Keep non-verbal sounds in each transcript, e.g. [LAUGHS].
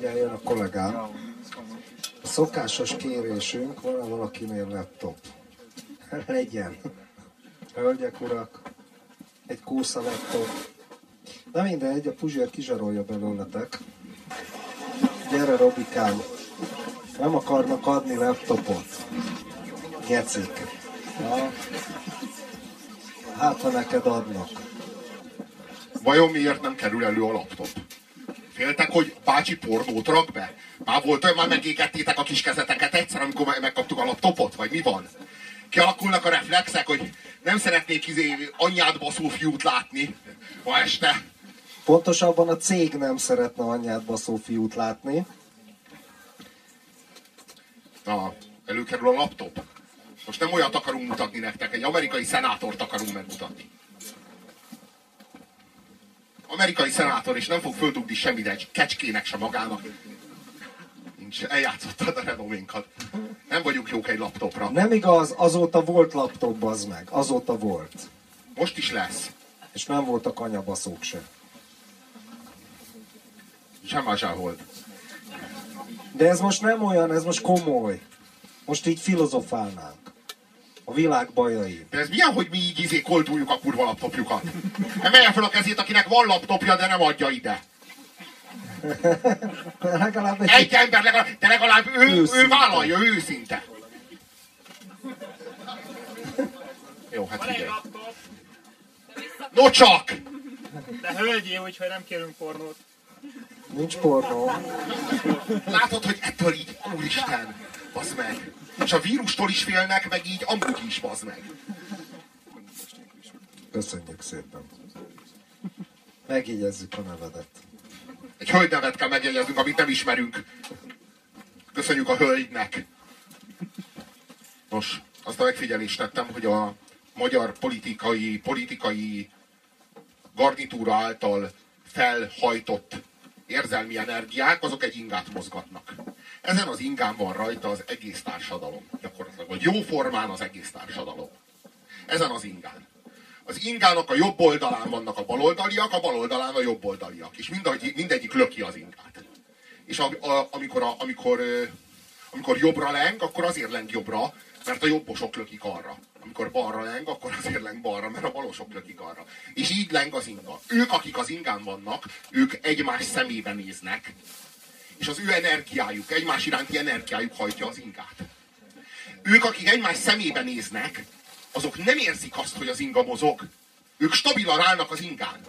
Mindjárt jön a kollégám. A szokásos kérésünk, van valakinél laptop? [LAUGHS] Legyen. Hölgyek, urak, egy kósza laptop. Na mindegy, a Puzsér kizsarolja belőletek. Gyere, Robikám. Nem akarnak adni laptopot. Gecik. Ja. Hát, ha neked adnak. Vajon miért nem kerül elő a laptop? Féltek, hogy bácsi pornót rak be? Már volt, már megégettétek a kis kezeteket egyszer, amikor megkaptuk a laptopot? Vagy mi van? Kialakulnak a reflexek, hogy nem szeretnék izé anyád baszó fiút látni ma este. Pontosabban a cég nem szeretne anyád baszó fiút látni. Na, előkerül a laptop. Most nem olyat akarunk mutatni nektek, egy amerikai szenátort akarunk megmutatni. Amerikai szenátor, és nem fog földugni semmit, egy kecskének se magának. Nincs, eljátszottad a renoménkat. Nem vagyunk jók egy laptopra. Nem igaz, azóta volt laptop, az meg. Azóta volt. Most is lesz. És nem voltak anyabaszók se. Sem sem volt. De ez most nem olyan, ez most komoly. Most így filozofálnánk. A világ bajai. De ez milyen, hogy mi így izé kolduljuk a kurva laptopjukat? Emelje fel a kezét, akinek van laptopja, de nem adja ide. [LAUGHS] legalább egy... Egy ember, legalább, de legalább ő, ő vállalja, ő őszinte. Jó, hát Van figyelj. laptop, No csak! de hölgyé, úgyhogy nem kérünk pornót. Nincs pornó. Látod, hogy ettől így, úristen, bazd meg. És a vírustól is félnek, meg így amúgy is, bazd meg. Köszönjük szépen. Megjegyezzük a nevedet. Egy hölgy nevet kell megjegyeznünk, amit nem ismerünk. Köszönjük a hölgynek. Nos, azt a megfigyelést tettem, hogy a magyar politikai, politikai garnitúra által felhajtott érzelmi energiák, azok egy ingát mozgatnak. Ezen az ingán van rajta az egész társadalom. Gyakorlatilag, vagy jó formán az egész társadalom. Ezen az ingán. Az ingának a jobb oldalán vannak a baloldaliak, a bal oldalán a jobb oldaliak. És mindegy, mindegyik löki az ingát. És a, a, amikor, a, amikor, amikor jobbra leng, akkor azért leng jobbra, mert a jobbosok lökik arra. Amikor balra leng, akkor azért leng balra, mert a balosok lökik arra. És így leng az inga. Ők, akik az ingán vannak, ők egymás szemébe néznek, és az ő energiájuk, egymás iránti energiájuk hajtja az ingát. Ők, akik egymás szemébe néznek, azok nem érzik azt, hogy az inga mozog. Ők stabilan állnak az ingán.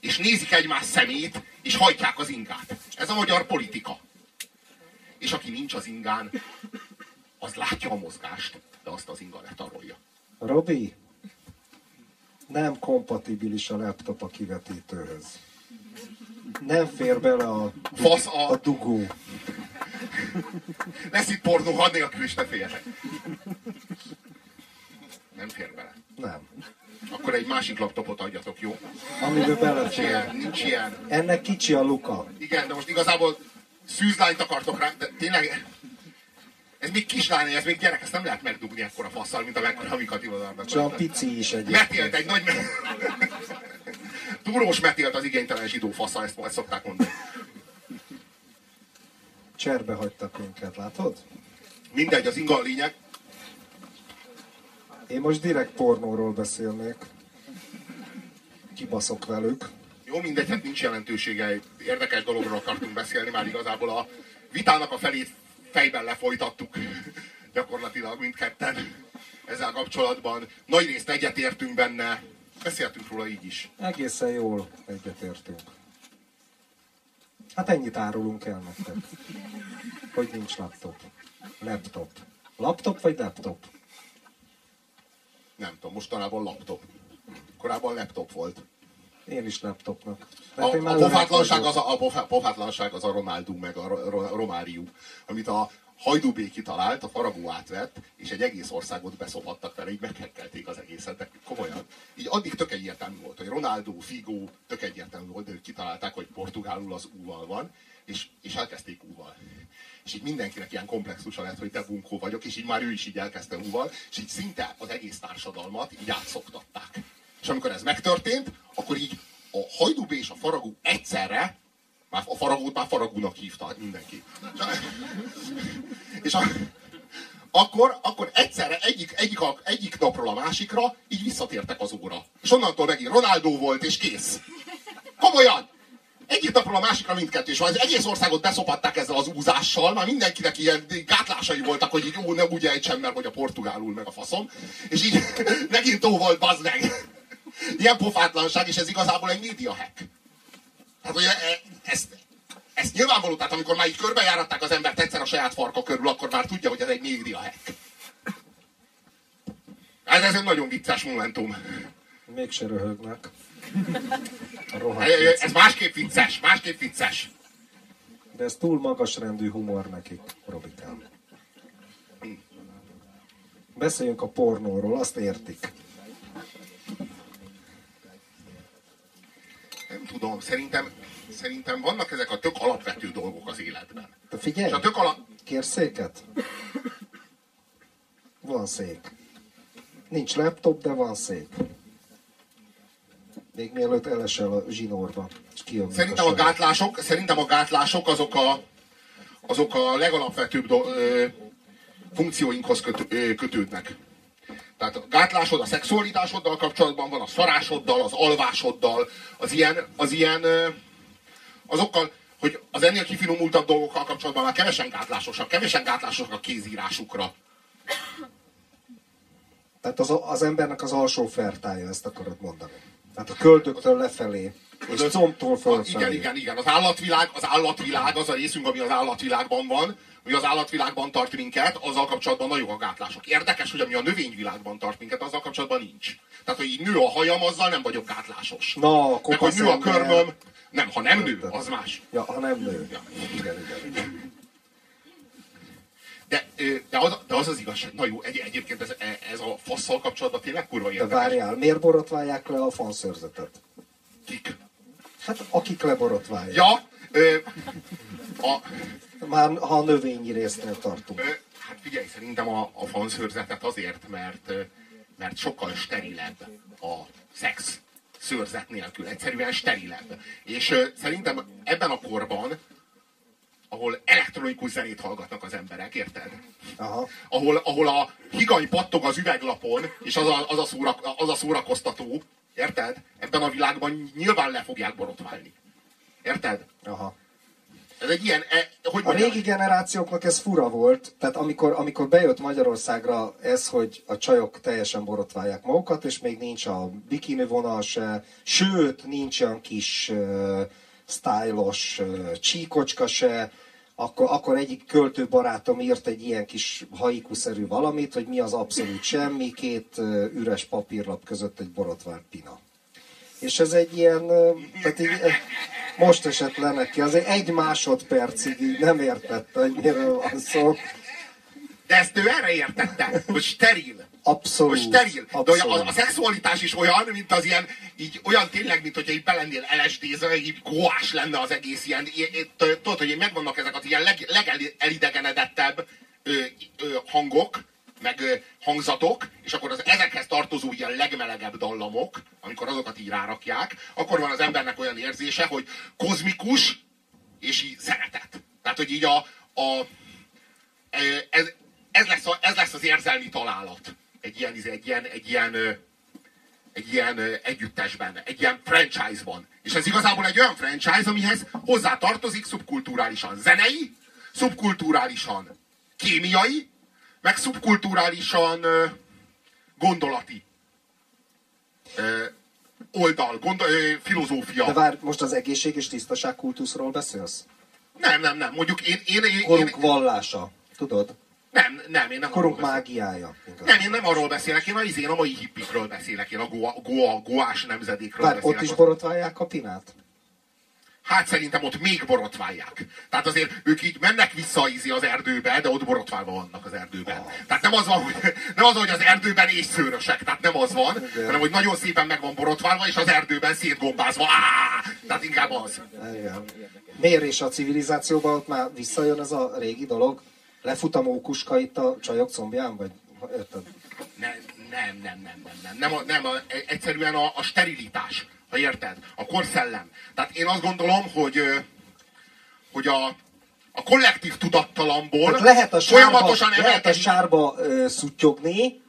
És nézik egymás szemét, és hajtják az ingát. Ez a magyar politika. És aki nincs az ingán, az látja a mozgást, de azt az inga letarolja. Robi, nem kompatibilis a laptop a kivetítőhöz. Nem fér bele a, Fasz a- a dugó. Lesz itt pornó, ha nélkül is ne féljetek. Nem fér bele. Nem. Akkor egy másik laptopot adjatok, jó? Amiben Nincs belefér. ilyen, nincs ilyen. Ennek kicsi a luka. Igen, de most igazából szűzlányt akartok rá, de tényleg ez még kislány, ez még gyerek, ezt nem lehet megdugni ekkora fasszal, mint amekkora amiket irodalmat. Csak pici is Metélt egyébként. egy nagy... Túrós metélt az igénytelen zsidó fassa, ezt majd szokták mondani. Cserbe hagytak minket, látod? Mindegy, az inga a lényeg. Én most direkt pornóról beszélnék. Kibaszok velük. Jó, mindegy, hát nincs jelentősége. Érdekes dologról akartunk beszélni, már igazából a vitának a felét fejben lefolytattuk. Gyakorlatilag mindketten ezzel kapcsolatban. Nagy részt egyetértünk benne. Beszéltünk róla így is. Egészen jól egyetértünk. Hát ennyit árulunk el nektek. Hogy nincs laptop. Laptop. Laptop vagy laptop? Nem tudom, mostanában laptop. Korábban laptop volt. Én is laptopnak. A, én a pofátlanság az a, a pofá- pofátlanság az a Ronaldo meg a Ro- Ro- Romáriu, amit a Hajdúbé kitalált, a Faragó átvett, és egy egész országot beszopattak vele, így meghekkelték az egészet, de komolyan. Így addig tök egyértelmű volt, hogy Ronaldo, Figo, tök egyértelmű volt, de ők kitalálták, hogy portugálul az úval van, és, és elkezdték úval. És így mindenkinek ilyen komplexusa lett, hogy te bunkó vagyok, és így már ő is így elkezdte úval, és így szinte az egész társadalmat így átszoktatták. És amikor ez megtörtént, akkor így a Hajdúbé és a Faragó egyszerre Már a faragót már faragónak hívta mindenki. És, a, akkor, akkor egyszerre egyik, egyik, a, egyik napról a másikra így visszatértek az óra. És onnantól megint Ronaldo volt, és kész. Komolyan! Egyik napról a másikra mindkettő, és az egész országot beszopatták ezzel az úzással, már mindenkinek ilyen gátlásai voltak, hogy így, ó, ne úgy ejtsem, mert hogy a portugálul meg a faszom, és így [LAUGHS] megint tó volt, bazd meg. Ilyen pofátlanság, és ez igazából egy média hack. Hát ugye e, ezt, ezt nyilvánvaló, tehát amikor már így körbejáratták az embert egyszer a saját farka körül, akkor már tudja, hogy ez egy média hack. Ez, ez egy nagyon vicces momentum. Mégse röhögnek. Ez másképp vicces, másképp vicces. De ez túl magas rendű humor nekik, Robikám. Beszéljünk a pornóról, azt értik. Nem tudom, szerintem, szerintem vannak ezek a tök alapvető dolgok az életben. De figyelj, És a tök alap... kérsz széket? Van szék. Nincs laptop, de van szék. Még mielőtt elesel a zsinórba. Szerintem a gátlások, szerintem a gátlások azok a, azok a legalapvetőbb do, ö, funkcióinkhoz kötő, ö, kötődnek. Tehát a gátlásod a szexualitásoddal kapcsolatban van, a szarásoddal, az alvásoddal, az ilyen, az ilyen azokkal, hogy az ennél kifinomultabb dolgokkal kapcsolatban már kevesen gátlásosak, kevesen gátlásosak a kézírásukra. Tehát az, az embernek az alsó fertája, ezt akarod mondani. Tehát a köldöktől lefelé, és combtól fölfelé. Igen, igen, igen. Az állatvilág, az állatvilág, az a részünk, ami az állatvilágban van, ami az állatvilágban tart minket, azzal kapcsolatban nagyok a gátlások. Érdekes, hogy ami a növényvilágban tart minket, azzal kapcsolatban nincs. Tehát, hogy így nő a hajam, azzal nem vagyok gátlásos. Na, Meg, hogy nő a körmöm, nem, ha nem nő, az más. Ja, ha nem nő. Ja. Igen, igen, igen. De, de, az, de az az igazság. Na jó, egy, egyébként ez, ez a fasszal kapcsolatban tényleg kurva De érdekes. várjál, miért borotválják le a fanszörzetet? Kik? Hát akik leborotválják. Ja, ö, a, Már ha a növényi résznél tartunk. Hát figyelj, szerintem a, a fanszőrzetet azért, mert, mert sokkal sterilebb a szex szőrzet nélkül. Egyszerűen sterilebb. És szerintem ebben a korban, ahol elektronikus zenét hallgatnak az emberek, érted? Aha. Ahol, ahol a higany pattog az üveglapon, és az a, az, a szóra, az a szórakoztató, érted? Ebben a világban nyilván le fogják borotválni. Érted? Aha. Ez egy ilyen, e, hogy A mondjam, régi generációknak ez fura volt, tehát amikor, amikor bejött Magyarországra ez, hogy a csajok teljesen borotválják magukat, és még nincs a bikini vonal se, sőt, nincs olyan kis uh, stylos uh, csíkocska se, akkor, akkor egyik költő barátom írt egy ilyen kis haikuszerű valamit, hogy mi az abszolút semmi, két uh, üres papírlap között egy borotvált pina. És ez egy ilyen, tehát így, most esett le neki, azért egy másodpercig így nem értette, hogy miről van szó. de ezt ő erre értette, hogy steril. Abszolút. Hogy steril. De hogy a, abszolút. a, szexualitás is olyan, mint az ilyen, így olyan tényleg, mint hogyha így belennél LSD-zve, így goás lenne az egész ilyen, tudod, hogy megvannak ezek az ilyen leg, legelidegenedettebb hangok, meg hangzatok, és akkor az ezekhez tartozó ilyen legmelegebb dallamok, amikor azokat így rárakják, akkor van az embernek olyan érzése, hogy kozmikus, és így szeretet. Tehát, hogy így a, a ez, ez, lesz a, ez lesz az érzelmi találat. Egy ilyen, egy ilyen, egy ilyen, egy ilyen együttesben, egy ilyen franchise-ban. És ez igazából egy olyan franchise, amihez hozzá tartozik szubkulturálisan zenei, szubkulturálisan kémiai, meg szubkulturálisan gondolati oldal, gondol, filozófia. De vár, most az egészség és tisztaság kultuszról beszélsz? Nem, nem, nem. Mondjuk én, én, én, Korunk én vallása, tudod? nem, nem, én nem Korunk mágiája. Igaz. Nem, én nem arról beszélek, én a, izén, a mai hippikről beszélek, én a goa, goa, goás nemzedékről Vár, beszélek. ott is borotválják a pinát? Hát szerintem ott még borotválják. Tehát azért ők így mennek vissza izé az erdőbe, de ott borotválva vannak az erdőben. Ah. Tehát nem az van, hogy, nem az van, hogy az erdőben észszőrösek, tehát nem az van, Igen. hanem hogy nagyon szépen meg van borotválva, és az erdőben szétgombázva. Á! Tehát inkább az. Igen. Mérés a civilizációban, ott már visszajön ez a régi dolog? Lefut a mókuska itt a csajok combján, vagy érted? Nem, nem, nem, nem, nem, nem, nem, a, nem a, egyszerűen a, a sterilitás, ha érted? A korszellem. Tehát én azt gondolom, hogy hogy a, a kollektív tudattalamból Tehát lehet a sárba, folyamatosan lehet a emelkedik. sárba ö, szutyogni,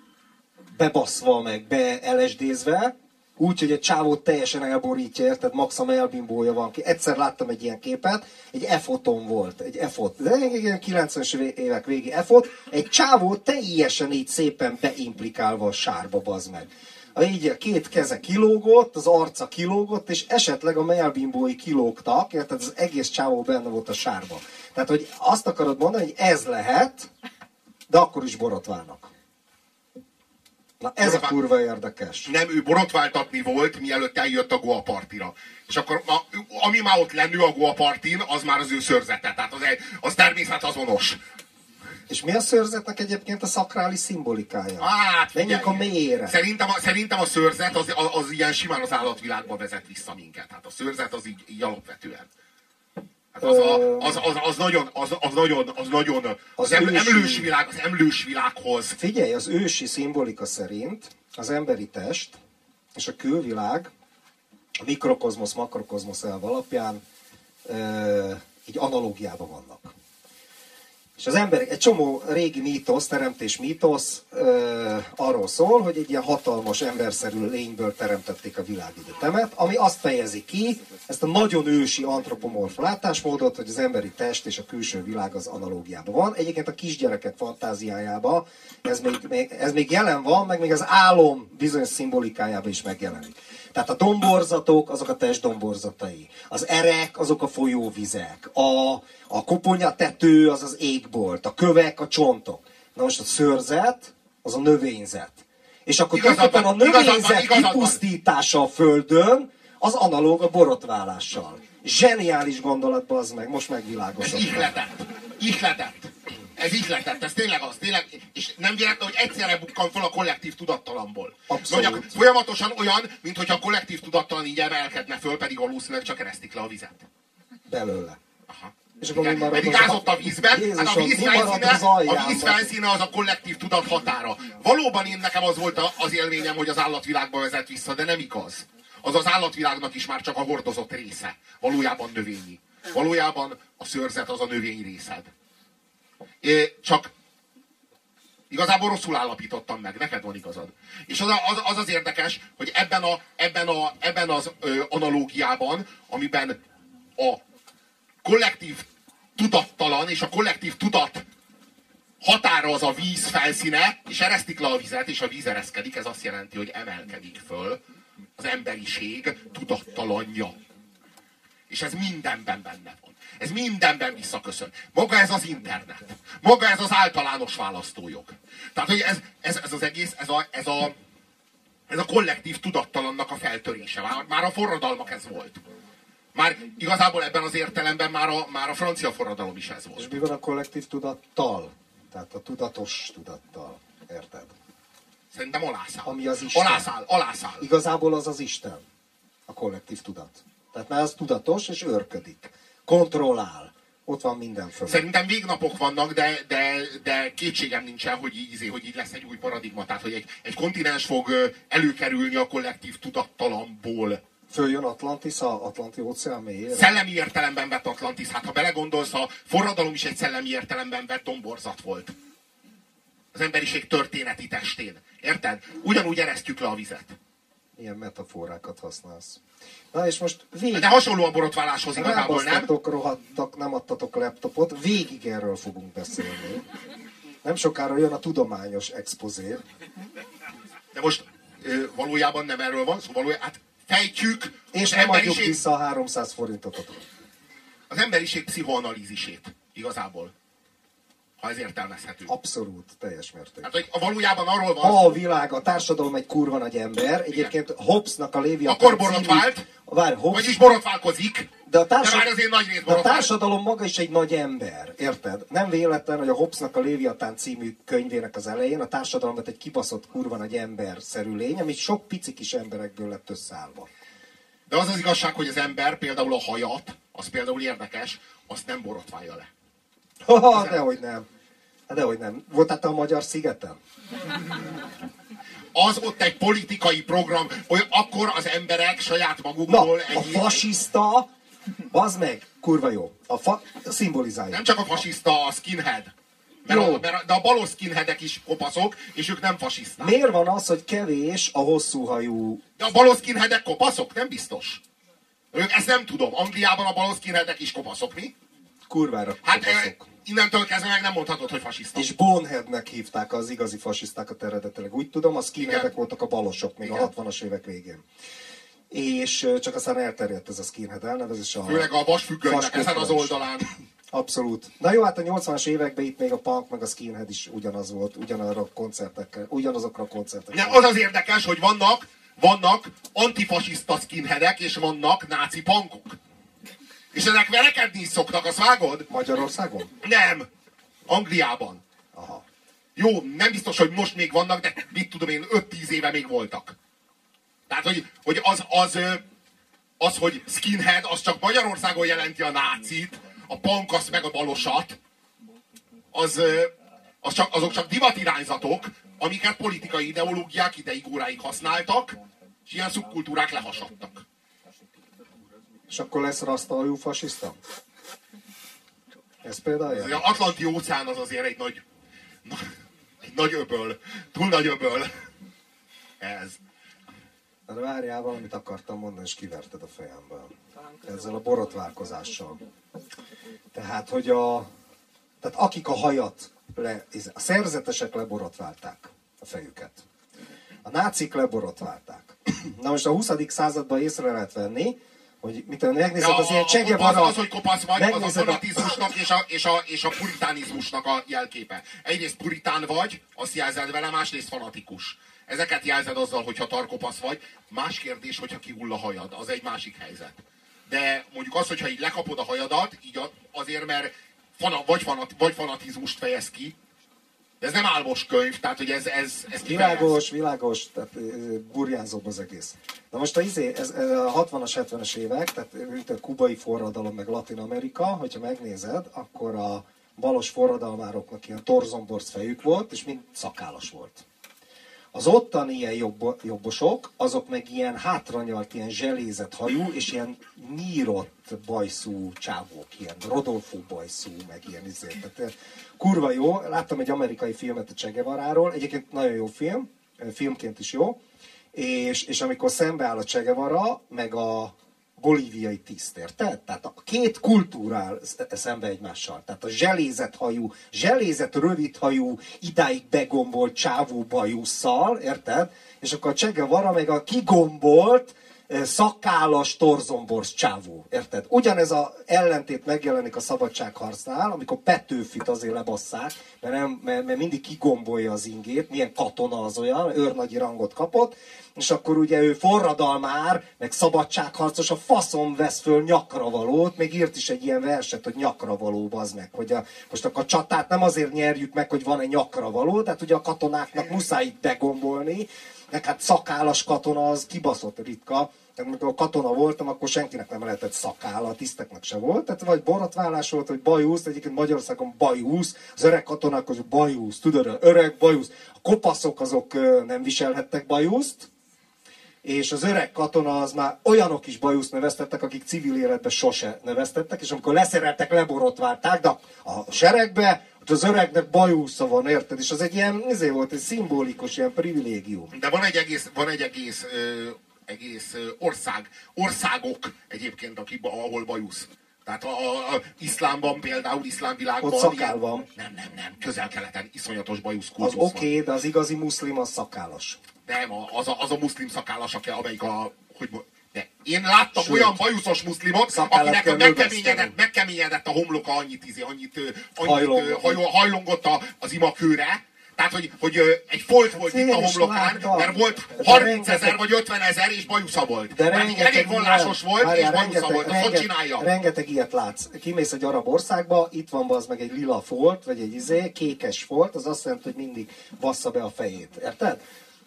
bebaszva meg, beelesdézve, úgy, hogy egy csávót teljesen elborítja, érted? Max a melbimbója van ki. Egyszer láttam egy ilyen képet, egy F-oton volt, egy F-ot, de ilyen 90-es évek végi F-ot, egy csávó teljesen így szépen beimplikálva a sárba, bazd meg. A így a két keze kilógott, az arca kilógott, és esetleg a melbimbói kilógtak, érted? Az egész csávó benne volt a sárba. Tehát, hogy azt akarod mondani, hogy ez lehet, de akkor is borotválnak. Na ez a Borotvál- kurva érdekes. Nem, ő borotváltatni volt, mielőtt eljött a Goa partira. És akkor, ma, ami már ott lennő a Goa partin, az már az ő szörzete. Tehát az, az természetazonos. És mi a szőrzetnek egyébként a szakrális szimbolikája? Hát, Menjünk a mélyére. Szerintem a, szerintem a szőrzet az, az, az ilyen simán az állatvilágba vezet vissza minket. Hát a szőrzet az így, így alapvetően. Hát az, a, az, az, az, nagyon, az, az nagyon, az nagyon, az, Az em, ősi- emlős világ, az emlős világhoz. Figyelj, az ősi szimbolika szerint az emberi test és a külvilág a mikrokozmosz, makrokozmosz elv alapján ö, így analógiában vannak. És az ember, egy csomó régi mítosz, teremtés mítosz ö, arról szól, hogy egy ilyen hatalmas emberszerű lényből teremtették a világegyetemet, ami azt fejezi ki, ezt a nagyon ősi antropomorf látásmódot, hogy az emberi test és a külső világ az analógiában van. Egyébként a kisgyerekek fantáziájában ez még, még, ez még jelen van, meg még az álom bizonyos szimbolikájában is megjelenik. Tehát a domborzatok, azok a test domborzatai. Az erek, azok a folyóvizek. A, a koponyatető, az az égbolt. A kövek, a csontok. Na most a szőrzet, az a növényzet. És akkor tulajdonképpen a növényzet igazad van. kipusztítása a földön, az analóg a borotválással. Zseniális gondolat, az meg, most Ez megvilágosodott. ihletett. Ihletett. Ez ihletett, ez tényleg az, tényleg. És nem véletlen, hogy egyszerre bukkan fel a kollektív tudattalamból. Abszolút. Mondjak, folyamatosan olyan, mint hogyha a kollektív tudattalan így emelkedne föl, pedig valószínűleg csak eresztik le a vizet. Belőle. Aha. És akkor Igen, pedig az a- vízben, hát a Jézusom, víz, felszíne, az a víz felszíne az a kollektív tudat határa. Valóban én nekem az volt az élményem, hogy az állatvilágba vezet vissza, de nem igaz. Az az állatvilágnak is már csak a hordozott része. Valójában növényi. Valójában a szőrzet az a növény részed. Csak Igazából rosszul állapítottam meg, neked van igazad. És az, az, az, az érdekes, hogy ebben, a, ebben, a, ebben az ö, analógiában, amiben a kollektív tudattalan és a kollektív tudat határa az a víz felszíne, és eresztik le a vizet, és a víz ereszkedik, ez azt jelenti, hogy emelkedik föl az emberiség tudattalanja. És ez mindenben benne van. Ez mindenben visszaköszön. Maga ez az internet. Maga ez az általános választójog. Tehát, hogy ez, ez, ez az egész, ez a, ez a, ez a kollektív tudattalannak a feltörése. Már, már a forradalmak ez volt. Már igazából ebben az értelemben már a, már a francia forradalom is ez És volt. mi van a kollektív tudattal? Tehát a tudatos tudattal. Érted? Szerintem alászáll. Ami az Isten. Alászáll, alászáll. Igazából az az Isten. A kollektív tudat. Tehát már az tudatos és őrködik. Kontrollál. Ott van minden fölött. Szerintem végnapok vannak, de, de, de kétségem nincsen, hogy így, hogy így lesz egy új paradigma. Tehát, hogy egy, egy kontinens fog előkerülni a kollektív tudattalamból. Följön Atlantis a Atlanti óceán mélyére. Szellemi értelemben vett Atlantis. Hát ha belegondolsz, a forradalom is egy szellemi értelemben vett domborzat volt. Az emberiség történeti testén. Érted? Ugyanúgy eresztjük le a vizet. Milyen metaforákat használsz. Na és most végig... De hasonló a borotváláshoz igazából, nem? Rohadtak, nem adtatok laptopot, végig erről fogunk beszélni. Nem sokára jön a tudományos expozé. De most ö, valójában nem erről van szó, valójában, hát fejtjük És nem adjuk emberiség, vissza a 300 forintot. az emberiség pszichoanalízisét igazából. Ha ez értelmezhető. Abszolút, teljes mértékben. Hát, hogy valójában arról van Ha a világ, a társadalom egy kurva nagy ember, egyébként Hobbesnak a Lévi Akkor borotvált, Várj, Hobbes, vagyis borotválkozik, de a, de társa... már azért nagy rész de a társadalom maga is egy nagy ember, érted? Nem véletlen, hogy a Hobbesnak a Léviatán című könyvének az elején a társadalmat egy kibaszott kurva nagy ember-szerű lény, ami sok pici kis emberekből lett összeállva. De az az igazság, hogy az ember például a hajat, az például érdekes, azt nem borotválja le. Ha, dehogy nem. Hát dehogy nem. Voltál te a Magyar szigeten? Az ott egy politikai program, hogy akkor az emberek saját Na, magukból a egy... fasiszta Bazd meg, kurva jó. A fa szimbolizálja. Nem csak a fasiszta a skinhead. Mert Jó. a, mert a, de a balos skinheadek is kopaszok, és ők nem fasiszták. Miért van az, hogy kevés a hosszú hajú De a balos skinheadek kopaszok? Nem biztos. Ők, ezt nem tudom. Angliában a balos skinheadek is kopaszok, mi? Kurvára Hát kopaszok? eh, innentől kezdve meg nem mondhatod, hogy fasiszta. És Boneheadnek hívták az igazi fasisztákat eredetileg. Úgy tudom, a skinheadek voltak a balosok még Igen. a 60-as évek végén. És csak aztán elterjedt ez a skinhead elnevezés. A Főleg a vasfüggönynek ezen az oldalán. Abszolút. Na jó, hát a 80-as években itt még a punk meg a skinhead is ugyanaz volt, ugyanarra a koncertekkel, ugyanazokra a koncertekkel. Nem, az az érdekes, hogy vannak, vannak antifasiszta skinheadek, és vannak náci punkok. És ezek verekedni is szoktak, azt vágod? Magyarországon? Nem. Angliában. Aha. Jó, nem biztos, hogy most még vannak, de mit tudom én, 5-10 éve még voltak. Tehát, hogy, hogy az, az, az, hogy skinhead, az csak Magyarországon jelenti a nácit, a punk meg a balosat, az, az csak, azok csak divatirányzatok, amiket politikai ideológiák ideig óráig használtak, és ilyen szubkultúrák lehasadtak. És akkor lesz rasztaljú fasiszta? Ez például? Az Atlanti óceán az azért egy nagy, na, egy nagy öböl, túl nagy öböl. Ez. De várjál, valamit akartam mondani, és kiverted a fejemből. Ezzel a borotválkozással. Tehát, hogy a... Tehát akik a hajat, le, a szerzetesek leborotválták a fejüket. A nácik leborotválták. Na most a 20. században észre lehet venni, hogy mit tudom, megnézed De az ilyen a, a kopasz, Guevara... az, hogy kopasz vagy, az a fanatizmusnak és a, és, a, és a puritánizmusnak a jelképe. Egyrészt puritán vagy, azt jelzed vele, másrészt fanatikus. Ezeket jelzed azzal, hogyha tarkopasz vagy. Más kérdés, hogyha kihull a hajad. Az egy másik helyzet. De mondjuk az, hogyha így lekapod a hajadat, így a- azért, mert fana, vagy, fanat, vagy fanatizmust fejez ki, ez nem álmos könyv, tehát hogy ez, ez, ez. Világos, világos, tehát burjánzóbb az egész. Na most a, izé, ez, ez a 60-as, 70-es évek, tehát mint a kubai forradalom, meg Latin Amerika, hogyha megnézed, akkor a balos forradalmároknak ilyen torzomborz fejük volt, és mind szakállas volt. Az ottani ilyen jobb, jobbosok, azok meg ilyen hátranyalt, ilyen zselézett hajú, és ilyen nyírott bajszú csávók, ilyen Rodolfo bajszú, meg ilyen izé. Tehát eh, kurva jó. Láttam egy amerikai filmet a Che Guevaráról, egyébként nagyon jó film, filmként is jó, és, és amikor szembeáll a Che Guevara, meg a bolíviai tiszt, érted? Tehát a két kultúrál szembe egymással. Tehát a zselézett hajú, zselézett rövid hajú, idáig begombolt csávó bajusszal, érted? És akkor a Che Guevara meg a kigombolt, szakállas torzomborz csávó, érted? Ugyanez a ellentét megjelenik a szabadságharcnál, amikor Petőfit azért lebasszák, mert, nem, mert, mert mindig kigombolja az ingét, milyen katona az olyan, őrnagyi rangot kapott, és akkor ugye ő forradalmár, meg szabadságharcos, a faszom vesz föl nyakra valót, még írt is egy ilyen verset, hogy nyakra való, bazd meg, hogy a, most akkor a csatát nem azért nyerjük meg, hogy van egy nyakra való, tehát ugye a katonáknak muszáj itt begombolni, meg hát szakállas katona az kibaszott ritka, tehát amikor katona voltam, akkor senkinek nem lehetett szakála, a tiszteknek se volt. Tehát vagy borotválás volt, vagy bajusz, egyébként Magyarországon bajusz, az öreg katonák az bajusz, tudod, öreg bajusz. A kopaszok azok nem viselhettek bajuszt, és az öreg katona az már olyanok is bajuszt neveztettek, akik civil életben sose neveztettek, és amikor leszereltek, leborotválták, de a seregbe, az öregnek bajusza van, érted? És az egy ilyen, ezért volt egy szimbolikus, ilyen privilégium. De van egy egész, van egy egész, ö, egész ország, országok egyébként, aki, ahol bajusz. Tehát a, a, a iszlámban például, iszlámvilágban... Ott szakál van. Nem, nem, nem. Közel-keleten iszonyatos bajusz Az oké, okay, de az igazi muszlim az szakállas. Nem, az a, az a muszlim szakállas, aki, amelyik a... Hogy, én láttam Sőt. olyan bajuszos muszlimot, akinek kell megkeményedett, megkeményedett a homloka annyit, izé, annyit, annyit Hajlongott. hajl, hajlongott a, az imakőre, tehát, hogy, hogy egy folt volt itt a homlokán, láttam. mert volt De 30 ezer rengeteg- vagy 50 ezer, és bajusza volt. De Tehát így elég vallásos volt, várjál, és bajusza volt. Azt hogy csinálja? rengeteg ilyet látsz. Kimész egy arab országba, itt van az meg egy lila folt, vagy egy izé, kékes folt, az azt jelenti, hogy mindig bassza be a fejét. Érted?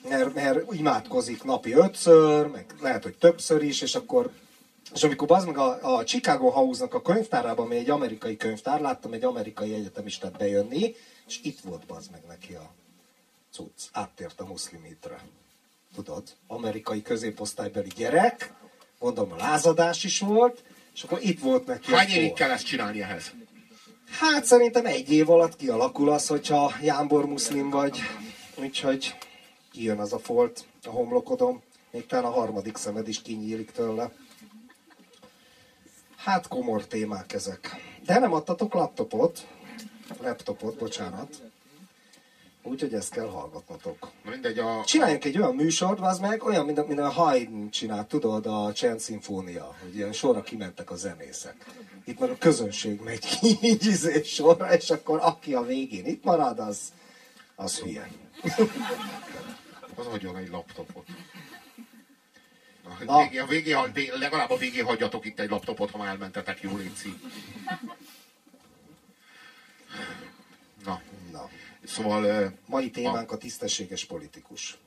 Mert, mert imádkozik napi ötször, meg lehet, hogy többször is, és akkor és amikor az meg a, a Chicago House-nak a könyvtárában, ami egy amerikai könyvtár, láttam egy amerikai egyetemistát bejönni, és itt volt az meg neki a cucc. Áttért a muszlimitre. Tudod, amerikai középosztálybeli gyerek, mondom, a lázadás is volt, És akkor itt volt neki Hány évig kell ezt csinálni ehhez? Hát szerintem egy év alatt kialakul az, hogyha jámbor muszlim vagy. Úgyhogy kijön az a folt a homlokodon. Még talán a harmadik szemed is kinyílik tőle. Hát komor témák ezek. De nem adtatok laptopot. Laptopot, bocsánat. Úgyhogy ezt kell hallgatnotok. Mindegy, a, Csináljunk egy olyan műsort, az meg olyan, mint, a- mint a Haydn csinált, tudod, a Csend Szimfónia, hogy ilyen sorra kimentek a zenészek. Itt meg a közönség megy ki [LAUGHS] így izé sorra, és akkor aki a végén itt marad, az, az hülye. [LAUGHS] az adjon egy laptopot. A végén, a végén, a vég- legalább a végén hagyjatok itt egy laptopot, ha már elmentetek, jó létszik. Na, Na, szóval mai témánk a tisztességes politikus.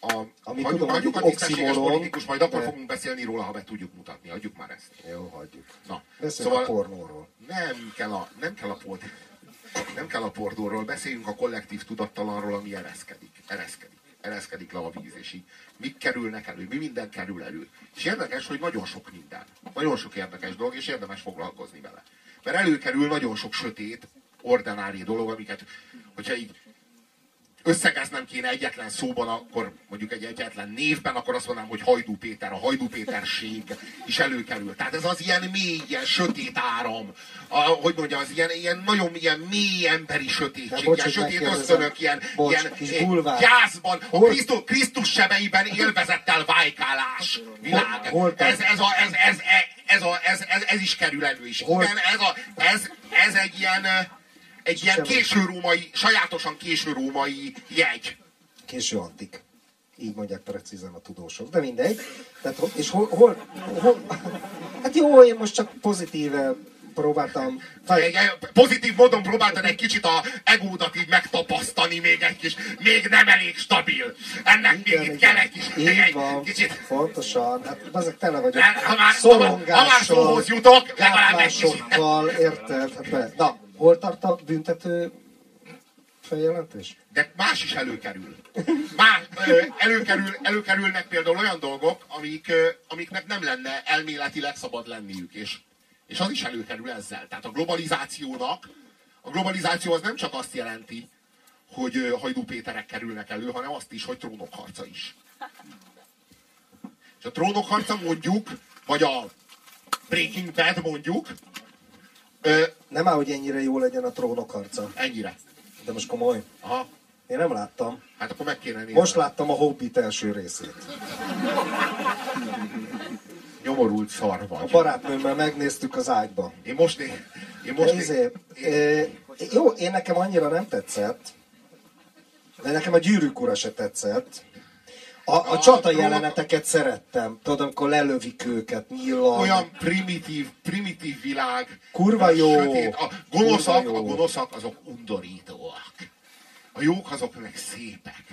a, Ami hagyjuk, tudom, hagyjuk a tisztességes politikus, majd akkor de- fogunk beszélni róla, ha be tudjuk mutatni. Hagyjuk már ezt. Jó, hagyjuk. Na, Beszéljünk szóval a pornóról. nem kell a, nem kell a port, nem kell a pordóról, beszéljünk a kollektív tudattalanról, ami ereszkedik, ereszkedik, ereszkedik le a víz, és így mik kerülnek elő, mi minden kerül elő. És érdekes, hogy nagyon sok minden, nagyon sok érdekes dolog, és érdemes foglalkozni vele. Mert előkerül nagyon sok sötét, ordinári dolog, amiket, hogyha így összegeznem kéne egyetlen szóban, akkor mondjuk egy egyetlen névben, akkor azt mondanám, hogy Hajdú Péter, a Hajdú Péterség is előkerül. Tehát ez az ilyen mély, ilyen sötét áram, a, hogy mondja, az ilyen, ilyen nagyon ilyen mély emberi sötétség, bocs, ilyen sötét ösztönök, ilyen, Bocs, ilyen eh, gyászban, a Krisztus, Krisztus sebeiben élvezettel vájkálás világ. Hol- hol ez, ez, a, ez, ez, ez, a, ez, ez, ez, is kerül elő is. Hol- Igen, ez, a, ez, ez egy ilyen, eh, egy ilyen Semmi. késő római, sajátosan késő római jegy. Késő antik. Így mondják precízen a tudósok. De mindegy. Tehát, és hol, hol, hol, hát jó, én most csak pozitíve próbáltam. Egy pozitív módon próbáltad egy kicsit a egódat így megtapasztani még egy kis, még nem elég stabil. Ennek még itt kell egy kis, Így egy van, kicsit. fontosan. Hát ezek tele vagyok Ha már- ha már- szóhoz jutok, legalább egy kicsit. érted? Hát. Na, hol tart a büntető feljelentés? De más is előkerül. Más, előkerül, előkerülnek például olyan dolgok, amik, amiknek nem lenne elméletileg szabad lenniük, és, és az is előkerül ezzel. Tehát a globalizációnak, a globalizáció az nem csak azt jelenti, hogy Hajdú Péterek kerülnek elő, hanem azt is, hogy trónokharca is. És a trónokharca mondjuk, vagy a Breaking Bad mondjuk, ö, Nem áll, hogy ennyire jó legyen a trónok harca. ennyire. De most komoly. Aha, Én nem láttam. hát akkor meg kéne nézni. Most láttam a Hobbit első részét. Nyomorult szar A vagy. barátnőmmel megnéztük az ágyba. Én most. Én De most izé, né... e, jó, én nekem annyira nem tetszett, de nekem a gyűrűk ura se tetszett. A, a csata jeleneteket szerettem. Tudod, amikor lelövik őket, nyillan. Olyan primitív, primitív világ. Kurva jó. Sötét. A gonoszak, jó. a gonoszak azok undorítóak. A jók azok meg szépek.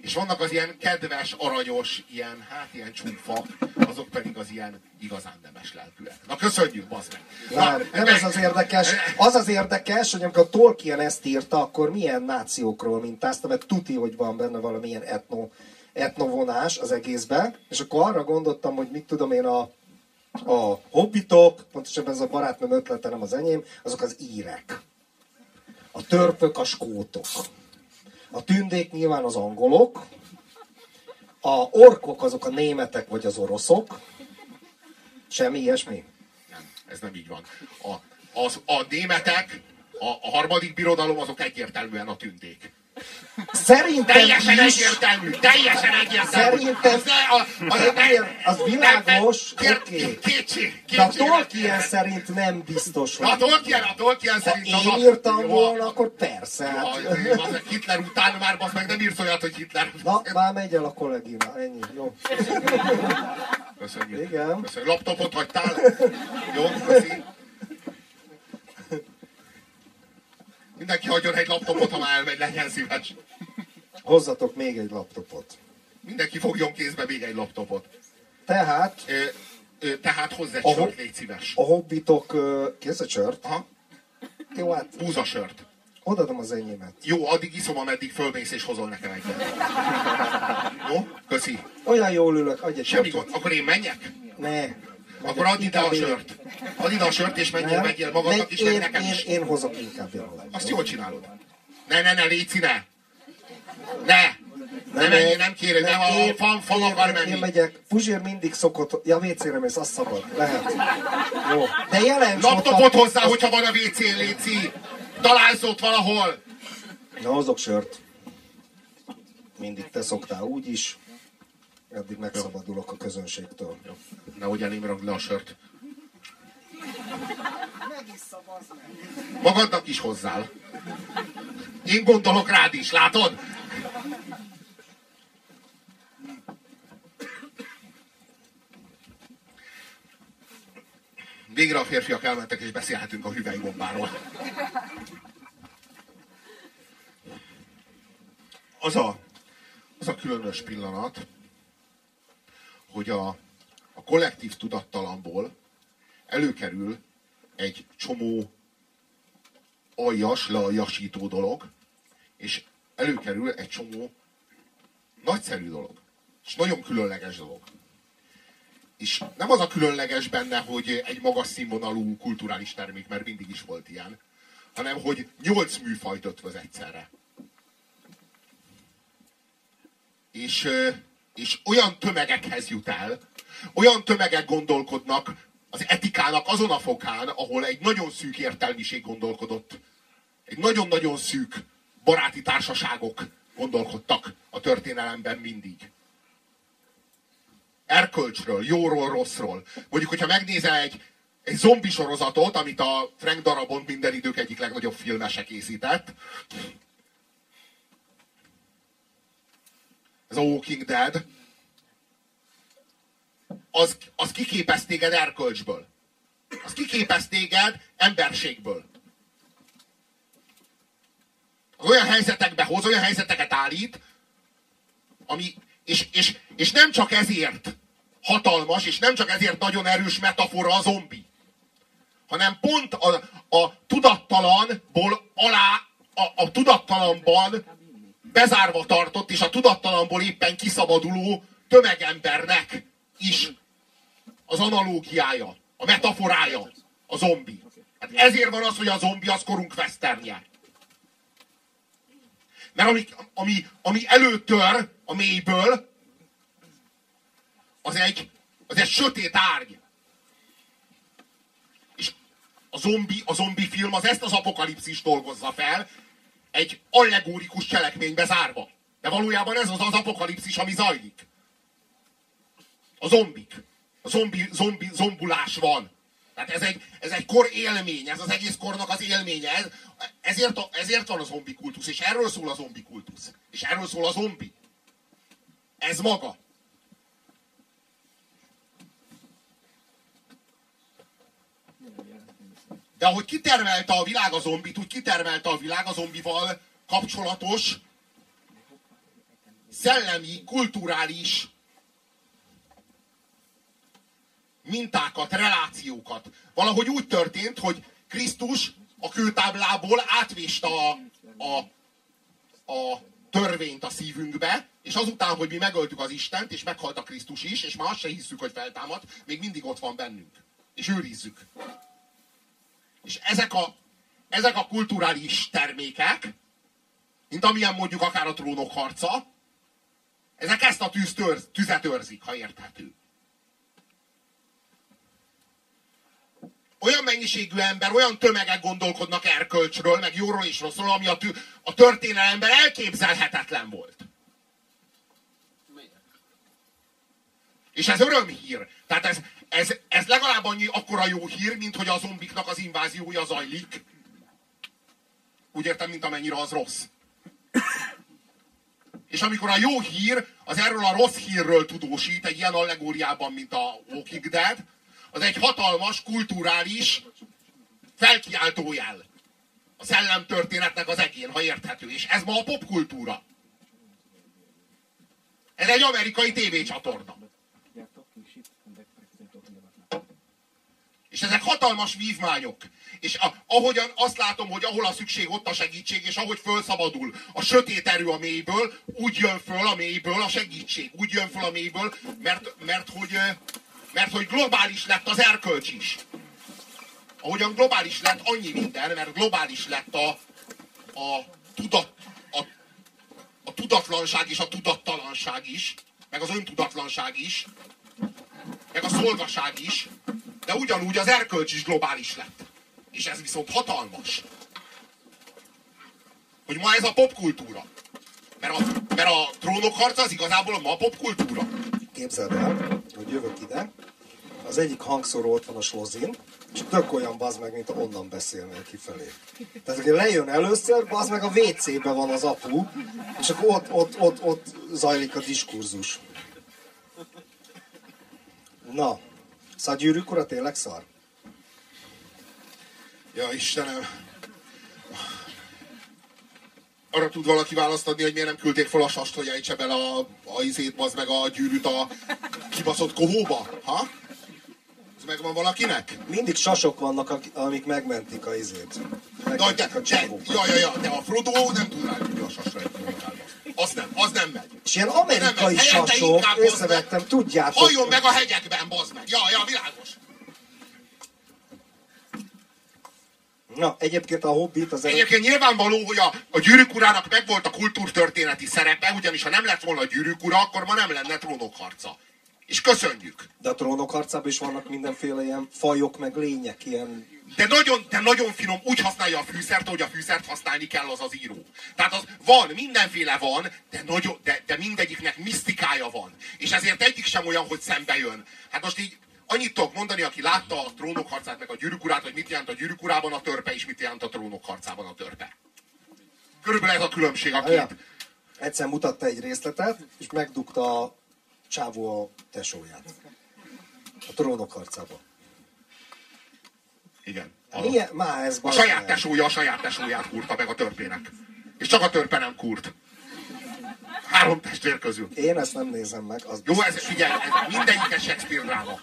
És vannak az ilyen kedves, aranyos, ilyen, hát ilyen csúfa, azok pedig az ilyen igazán nemes lelkűek. Na köszönjük, bazd meg! Vár, Na, nem ez az érdekes. Az az érdekes, hogy amikor Tolkien ezt írta, akkor milyen nációkról mintázta, mert tuti, hogy van benne valamilyen etno, etnovonás az egészben, és akkor arra gondoltam, hogy mit tudom én a, a hobbitok, pontosabban ez a barátnőm ötlete, nem az enyém, azok az írek. A törpök a skótok. A tündék nyilván az angolok. A orkok azok a németek vagy az oroszok. Semmi ilyesmi. Nem, ez nem így van. A, az, a németek, a, a harmadik birodalom, azok egyértelműen a tündék. Szerintem Teljesen is, egyértelmű, teljesen egyértelmű. Szerintem- Az, ne- a, Az miért- az világos, oké. Kétség, de a. Tolkien szerint nem biztos, A hogy... Tolkien, a Tolkien Ha szerint az én a- írtam jó, volna, akkor persze. jó, Hát. az- az Hitler után már basz meg nem írsz olyat, hogy Hitler. Na, már megy el a kollégina, ennyi. Jó. Köszönjük. Igen. Köszönjük. Laptopot hagytál? Jó, köszi. Mindenki hagyjon egy laptopot, ha már elmegy, legyen szíves. Hozzatok még egy laptopot. Mindenki fogjon kézbe még egy laptopot. Tehát Ö, ö, tehát hozz egy A sört, légy szíves. a hobbitok... Kész a csört? Aha, Jó, hát búzasört. odadom az enyémet. Jó, addig iszom, ameddig fölmész és hozol nekem egyet. Jó? Köszi. Olyan jól ülök, adj egy Semmi gond. Akkor én menjek? Ne. Akkor add ide a sört. Add ide a sört, és menjél, megyél magadnak is, meg nekem is. én hozok inkább jelenleg. Azt jól csinálod. Ne, ne, ne, Léci, ne! Ne! Ne menjél, nem kérem, ne, ha a fan, fan én, akar menni. én megyek, Puzsér mindig szokott, ja WC-re mész, az szabad, lehet. Jó, de jelents Laptopot hozzá, hogyha van a WC, Léci! Találsz ott valahol! Na, hozok sört. Mindig te szoktál úgy is. Eddig megszabadulok a közönségtől. Nehogy elém ragd le a sört. Magadnak is hozzál. Én gondolok rád is, látod? Végre a férfiak elmentek, és beszélhetünk a hüvelygombáról. Az a, az a különös pillanat, hogy a, a kollektív tudattalamból előkerül egy csomó aljas, lealjasító dolog, és előkerül egy csomó nagyszerű dolog. És nagyon különleges dolog. És nem az a különleges benne, hogy egy magas színvonalú kulturális termék, mert mindig is volt ilyen, hanem hogy nyolc műfajt ötvöz egyszerre. És, és olyan tömegekhez jut el, olyan tömegek gondolkodnak az etikának azon a fokán, ahol egy nagyon szűk értelmiség gondolkodott. Egy nagyon-nagyon szűk baráti társaságok gondolkodtak a történelemben mindig. Erkölcsről, jóról, rosszról. Mondjuk, hogyha megnézel egy, egy zombi sorozatot, amit a Frank Darabont minden idők egyik legnagyobb filmese készített, ez a Walking Dead, az, az kiképez téged erkölcsből. Az kiképez téged emberségből. Olyan helyzetekbe hoz, olyan helyzeteket állít, ami, és, és, és nem csak ezért hatalmas, és nem csak ezért nagyon erős metafora a zombi, hanem pont a, a tudattalanból alá, a, a tudattalanban bezárva tartott, és a tudattalamból éppen kiszabaduló tömegembernek is az analógiája, a metaforája a zombi. Hát ezért van az, hogy a zombi az korunk westernje. Mert ami, ami, ami előtör a mélyből, az egy, az egy sötét árny. És a zombi, a zombi film az ezt az apokalipszis dolgozza fel, egy allegórikus cselekménybe zárva. De valójában ez az az apokalipszis, ami zajlik. A zombik. A zombi, zombi, zombulás van. Tehát ez egy, ez egy kor élmény, ez az egész kornak az élménye. Ez, ezért, a, ezért van a zombi kultusz, és erről szól a zombi kultusz. És erről szól a zombi. Ez maga. De ahogy kitermelte a világ a zombit, úgy kitermelte a világ a zombival kapcsolatos szellemi, kulturális mintákat, relációkat. Valahogy úgy történt, hogy Krisztus a kőtáblából átvéste a, a, a törvényt a szívünkbe, és azután, hogy mi megöltük az Istent, és meghalt a Krisztus is, és már azt se hiszük, hogy feltámad, még mindig ott van bennünk. És őrizzük. És ezek a, ezek a kulturális termékek, mint amilyen mondjuk akár a trónok harca, ezek ezt a tűz törz, tüzet őrzik, ha érthető. Olyan mennyiségű ember, olyan tömegek gondolkodnak erkölcsről, meg jóról és rosszról, ami a, tű, a történelemben elképzelhetetlen volt. És ez örömhír. Tehát ez, ez, ez legalább annyi akkora jó hír, mint hogy a zombiknak az inváziója zajlik. Úgy értem, mint amennyire az rossz. És amikor a jó hír az erről a rossz hírről tudósít egy ilyen allegóriában, mint a Walking Dead, az egy hatalmas, kulturális felkiáltójel. A szellemtörténetnek az egén, ha érthető. És ez ma a popkultúra. Ez egy amerikai tévécsatorna. És ezek hatalmas vívmányok. És a, ahogyan azt látom, hogy ahol a szükség, ott a segítség, és ahogy fölszabadul a sötét erő a mélyből, úgy jön föl a mélyből a segítség. Úgy jön föl a mélyből, mert, mert hogy Mert hogy globális lett az erkölcs is. Ahogyan globális lett annyi minden, mert globális lett a, a, tudat, a, a tudatlanság és a tudattalanság is, meg az öntudatlanság is, meg a szolgaság is, de ugyanúgy az erkölcs is globális lett. És ez viszont hatalmas. Hogy ma ez a popkultúra. Mert a, mert a trónok harca az igazából ma a popkultúra. Képzeld el, hogy jövök ide, az egyik hangszóró ott van a slozin, és tök olyan bazd meg, mint onnan beszélnél kifelé. Tehát, hogy lejön először, bazd meg a WC-be van az apu, és akkor ott, ott, ott, ott zajlik a diskurzus. Na, szóval gyűrűk ura tényleg szar? Ja, Istenem. Arra tud valaki választ adni, hogy miért nem küldték fel a sast, hogy ejtse bele a, a izét, az meg a gyűrűt a kibaszott kohóba? Ha? Ez megvan valakinek? Mindig sasok vannak, ak- amik megmentik a izét. De, de, Megmentik de, a csávókat. ja, ja, ja, de a Frodo nem tud rágyúrni a sasra egy. Az nem, az nem megy. És ilyen amerikai sasok, észrevettem, meg, tudjátok. Halljon meg a hegyekben, bazd meg! Ja, ja, világos. Na, egyébként a Hobbit az Egyébként nyilvánvaló, hogy a, a gyűrűk urának megvolt a kultúrtörténeti szerepe, ugyanis ha nem lett volna a gyűrűk ura, akkor ma nem lenne trónok harca. És köszönjük. De a trónok harcában is vannak mindenféle ilyen fajok, meg lények, ilyen... De nagyon, de nagyon finom, úgy használja a fűszert, hogy a fűszert használni kell az az író. Tehát az van, mindenféle van, de, nagyon, de, de mindegyiknek misztikája van. És ezért egyik sem olyan, hogy szembe jön. Hát most így annyit tudok mondani, aki látta a trónok harcát, meg a gyűrűk urát, hogy mit jelent a gyűrűk urában a törpe, és mit jelent a trónok harcában a törpe. Körülbelül ez a különbség a két. Ja. Egyszer mutatta egy részletet, és megdugta a csávó a tesóját. A trónok harcában. Igen. A, Milyen? Már ez a saját tesója a saját tesóját kurta meg a törpének. És csak a törpe nem kurt. Három testvér közül. Én ezt nem nézem meg. Az Jó, ez figyelj, ez mindegyik egy Shakespeare dráma.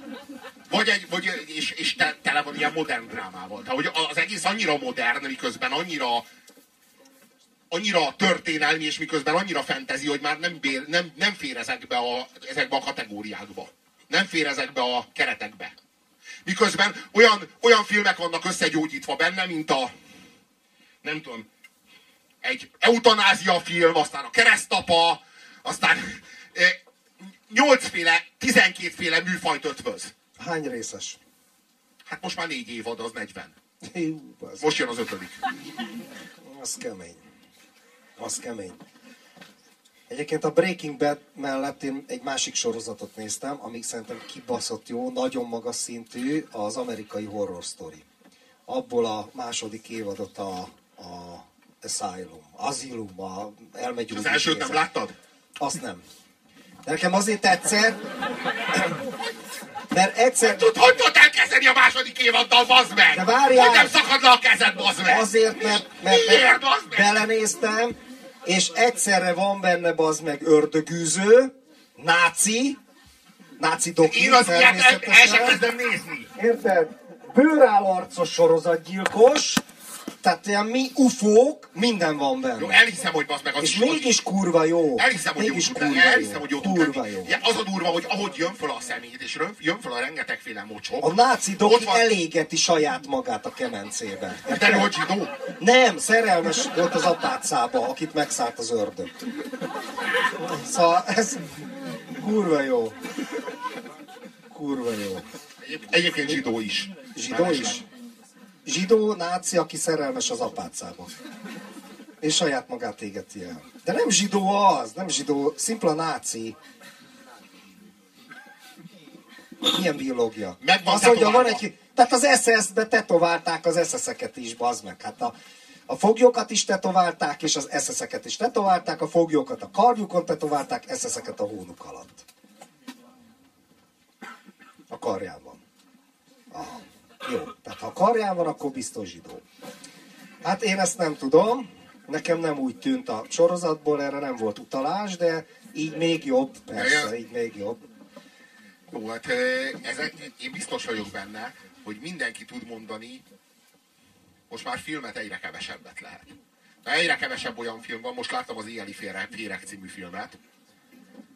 Vagy egy, vagy, és, és te, tele van ilyen modern drámával. Tehát, hogy az egész annyira modern, miközben annyira annyira történelmi, és miközben annyira fentezi, hogy már nem, bér, nem, nem fér ezekbe a, ezekbe a kategóriákba. Nem fér ezekbe a keretekbe. Miközben olyan, olyan filmek vannak összegyógyítva benne, mint a nem tudom, egy eutanázia film, aztán a keresztapa, aztán eh, nyolcféle, tizenkétféle műfajt ötvöz. Hány részes? Hát most már négy évad, az 40. Hú, Most jön az ötödik. az kemény. Az kemény. Egyébként a Breaking Bad mellett én egy másik sorozatot néztem, amik szerintem kibaszott jó, nagyon magas szintű, az amerikai horror story. Abból a második évadot a, a Asylum, Asylum, a elmegy Az elsőt nem láttad? Azt nem. De nekem azért tetszett, mert egyszer, Tud, hogy tudod elkezdeni a második évaddal, bazd meg? De várjál! Hogy nem szakad le a kezed, bazd meg? azért, mert, mert, mert meg? belenéztem, és egyszerre van benne bazd meg ördögűző, náci, náci doki, Én az ilyet el, el sem kezdem nézni. Érted? Bőrállarcos sorozatgyilkos, tehát ilyen mi ufók, minden van benne. Jó, elhiszem, hogy bazd meg az És is- mégis kurva jó. Elhiszem, hogy jó, mégis tud, kurva elhiszem, jó. hogy jó kurva jó. Ugye, az a durva, hogy ahogy jön föl a szemét, és jön, föl a rengetegféle mocsok. A náci doki van- elégeti saját magát a kemencébe. De hogy zsidó? Nem, szerelmes volt az apácába, akit megszállt az ördög. Szóval ez kurva jó. Kurva jó. Egyéb- Egyébként zsidó is. Zsidó is? Zsidó, náci, aki szerelmes az apácába. És saját magát égeti el. De nem zsidó az, nem zsidó, szimpla náci. Milyen biológia? Meg van az, hogy van egy... Tehát az SS-be tetoválták az SS-eket is, bazd meg. Hát a, a foglyokat is tetoválták, és az SS-eket is tetoválták, a foglyokat a karjukon tetoválták, SS-eket a hónuk alatt. A karjában. Aha. Jó, tehát ha karján van, akkor biztos zsidó. Hát én ezt nem tudom, nekem nem úgy tűnt a sorozatból, erre nem volt utalás, de így még jobb, persze, így még jobb. Jó, hát ezek, én biztos vagyok benne, hogy mindenki tud mondani, most már filmet egyre kevesebbet lehet. De egyre kevesebb olyan film van, most láttam az Éjjeli Féreg című filmet.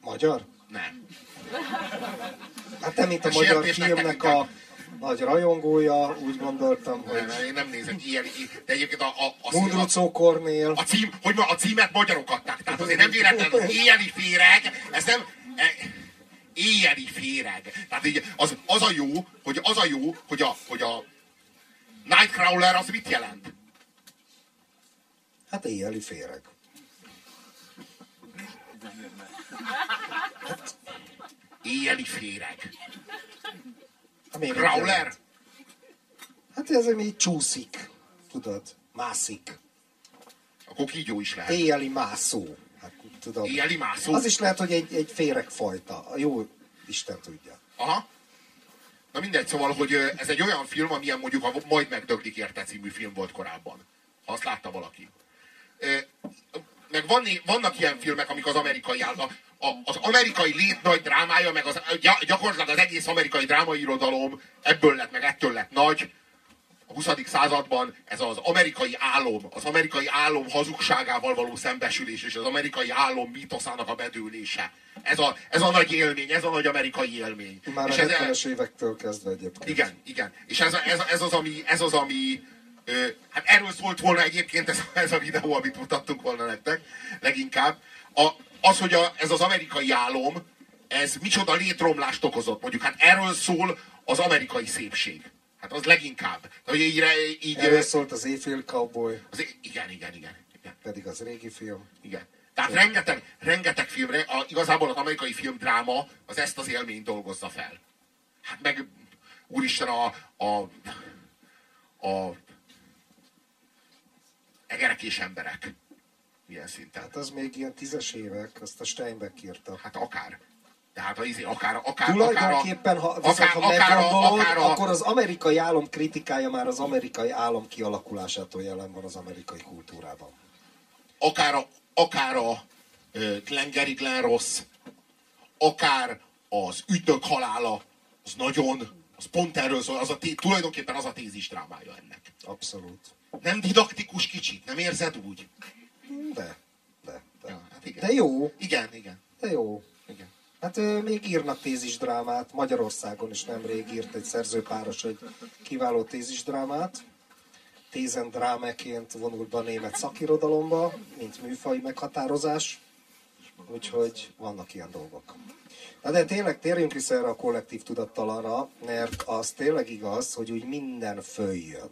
Magyar? Nem. Hát te, mint a A magyar filmnek a nagy rajongója, úgy gondoltam, hogy Nem, én nem nézek ilyen, de egyébként a, a, a, Mundrucó Kornél. a, cím, hogy ma a címet magyarok adták. Tehát azért nem véletlenül éjjeli féreg, ez nem... E, éjjeli féreg. Tehát így az, az a jó, hogy az a jó, hogy a, hogy a Nightcrawler az mit jelent? Hát éjjeli féreg. Éjjeli féreg. Jelent? Hát ez ami csúszik, tudod, mászik. Akkor kígyó is lehet. Éjjeli mászó. Hát, tudod. Éjjeli mászó. Az is lehet, hogy egy, egy féregfajta. A jó Isten tudja. Aha. Na mindegy, szóval, hogy ez egy olyan film, amilyen mondjuk a Majd megdöglik érte című film volt korábban. Ha azt látta valaki. Meg van, vannak ilyen filmek, amik az amerikai áll, a, az amerikai lét nagy drámája, meg az, gy- gyakorlatilag az egész amerikai drámairodalom ebből lett, meg ettől lett nagy. A 20. században ez az amerikai álom, az amerikai álom hazugságával való szembesülés, és az amerikai álom mítoszának a bedőlése. Ez a, ez a nagy élmény, ez a nagy amerikai élmény. Már és a ez, 70-es évektől kezdve egyébként. igen, igen. És ez, ez, ez az, ami, ez az, ami ö, hát erről szólt volna egyébként ez, ez a videó, amit mutattunk volna nektek, leginkább. A, az, hogy a, ez az amerikai álom, ez micsoda létromlást okozott. Mondjuk, hát erről szól az amerikai szépség. Hát az leginkább. Tehát, hogy így, így, Erről szólt az éjfél cowboy, az, igen, igen, igen. igen. pedig az régi film. Igen. Tehát rengeteg, rengeteg filmre, a, igazából az amerikai filmdráma az ezt az élményt dolgozza fel. Hát meg úristen a, a, a egerek és emberek. Milyen szinten? Hát az még ilyen tízes évek, azt a Steinbeck írta. Hát akár. Tehát az izé, akár, akár, Tulajdonképpen, ha, viszont, akár, ha akár, meggondolod, akár, a, akkor az amerikai álom kritikája már az amerikai álom kialakulásától jelen van az amerikai kultúrában. akár a, akár a ö, Glengarry Glen Ross, akár az ügynök halála, az nagyon, az pont erről szól, az a té, tulajdonképpen az a tézis drámája ennek. Abszolút. Nem didaktikus kicsit, nem érzed úgy? De, de, de. Ja, hát igen. De jó, Igen, igen, de jó. igen. Hát ö, még írnak tézisdrámát, Magyarországon is nemrég írt egy szerzőpáros egy kiváló tézisdrámát. Tézen drámeként vonult be a német szakirodalomba, mint műfai meghatározás. Úgyhogy vannak ilyen dolgok. Na de tényleg térjünk vissza erre a kollektív tudattalanra, mert az tényleg igaz, hogy úgy minden följön.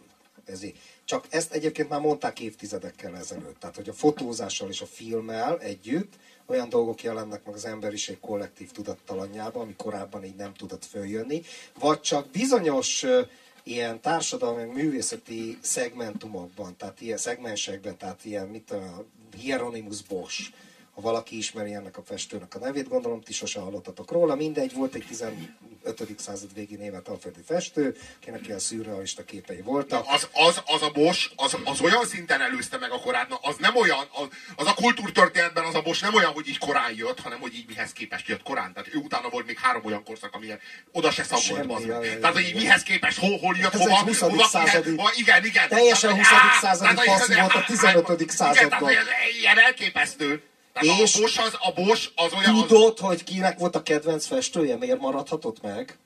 Ez így. Csak ezt egyébként már mondták évtizedekkel ezelőtt. Tehát, hogy a fotózással és a filmmel együtt olyan dolgok jelennek meg az emberiség kollektív tudattalanjába, ami korábban így nem tudott följönni, vagy csak bizonyos ilyen társadalmi, művészeti szegmentumokban, tehát ilyen szegmensekben, tehát ilyen, mit a Hieronymus Bosch, ha valaki ismeri ennek a festőnek a nevét, gondolom ti sose hallottatok róla, mindegy, volt egy 15. század végi német alföldi festő, akinek ilyen szürrealista képei voltak. Az, az, az a Bosch, az, az olyan szinten előzte meg a korát, na, az nem olyan, az, az a kultúrtörténetben az a Bosch nem olyan, hogy így korán jött, hanem hogy így mihez képest jött korán. Tehát ő utána volt még három olyan korszak, amilyen oda se az. jaj, jaj, Tehát, hogy így mihez képest, hol, hol jött, hova, egy 20. hova, kihez- századi- hova, igen, igen. teljesen Tehát, 20. á, századi tehát, hogy- faszi volt a á, 15. á, században. Igen, tehát, ilyen elképesztő. És- a Bosch az, a Bosch az olyan... Az, Tudod, hogy kinek volt a kedvenc festője, miért maradhatott meg?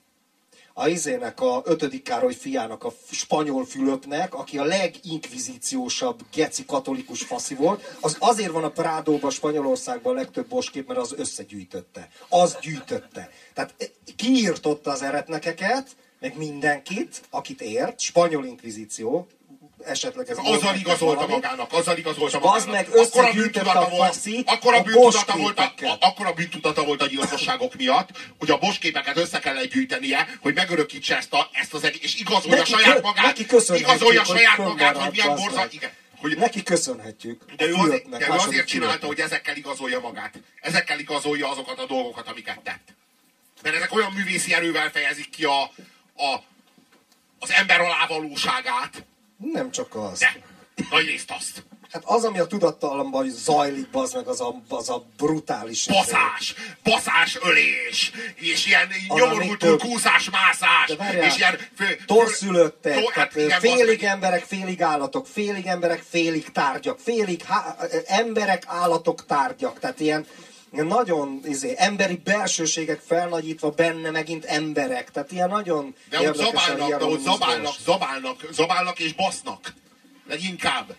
A izének, a ötödik Károly fiának, a spanyol Fülöpnek, aki a leginkvizíciósabb geci katolikus faszi volt, az azért van a Prádóban, Spanyolországban a legtöbb boskép, mert az összegyűjtötte. Az gyűjtötte. Tehát eh, kiírtotta az eretnekeket, meg mindenkit, akit ért, spanyol inkvizíció, esetleg ez azzal igazolta magának, azzal igazolta magának. meg, összegyűjtött bűntudata a volt, faszi akkora a bűntudata volt, a, bosképekkel. a, bűntudata volt a gyilkosságok miatt, hogy a bosképeket össze kellett gyűjtenie, hogy megörökítse ezt, a, ezt az egész, és igazolja Neki saját magát, igazolja saját magát, hogy milyen bazd borzal, meg. igen. Hogy, Neki köszönhetjük. de ő, a azért, Fülöpnek, de ő azért csinálta, hogy ezekkel igazolja magát. Ezekkel igazolja azokat a dolgokat, amiket tett. Mert ezek olyan művészi erővel fejezik ki a, a, az ember alávalóságát, Nem csak az. de azt. Hát az, ami a tudattalamban zajlik, az meg az a, az a brutális... baszás, baszás ölés, és ilyen több. kúszás, mászás, várjál, és ilyen torszülöttek, Tor- tehát hát igen, félig emberek, félig állatok, félig emberek, félig tárgyak, félig há- emberek, állatok, tárgyak, tehát ilyen nagyon izé, emberi belsőségek felnagyítva benne megint emberek. Tehát ilyen nagyon De ott zabálnak, de ott zabálnak, zabálnak, zabálnak és basznak. Leginkább.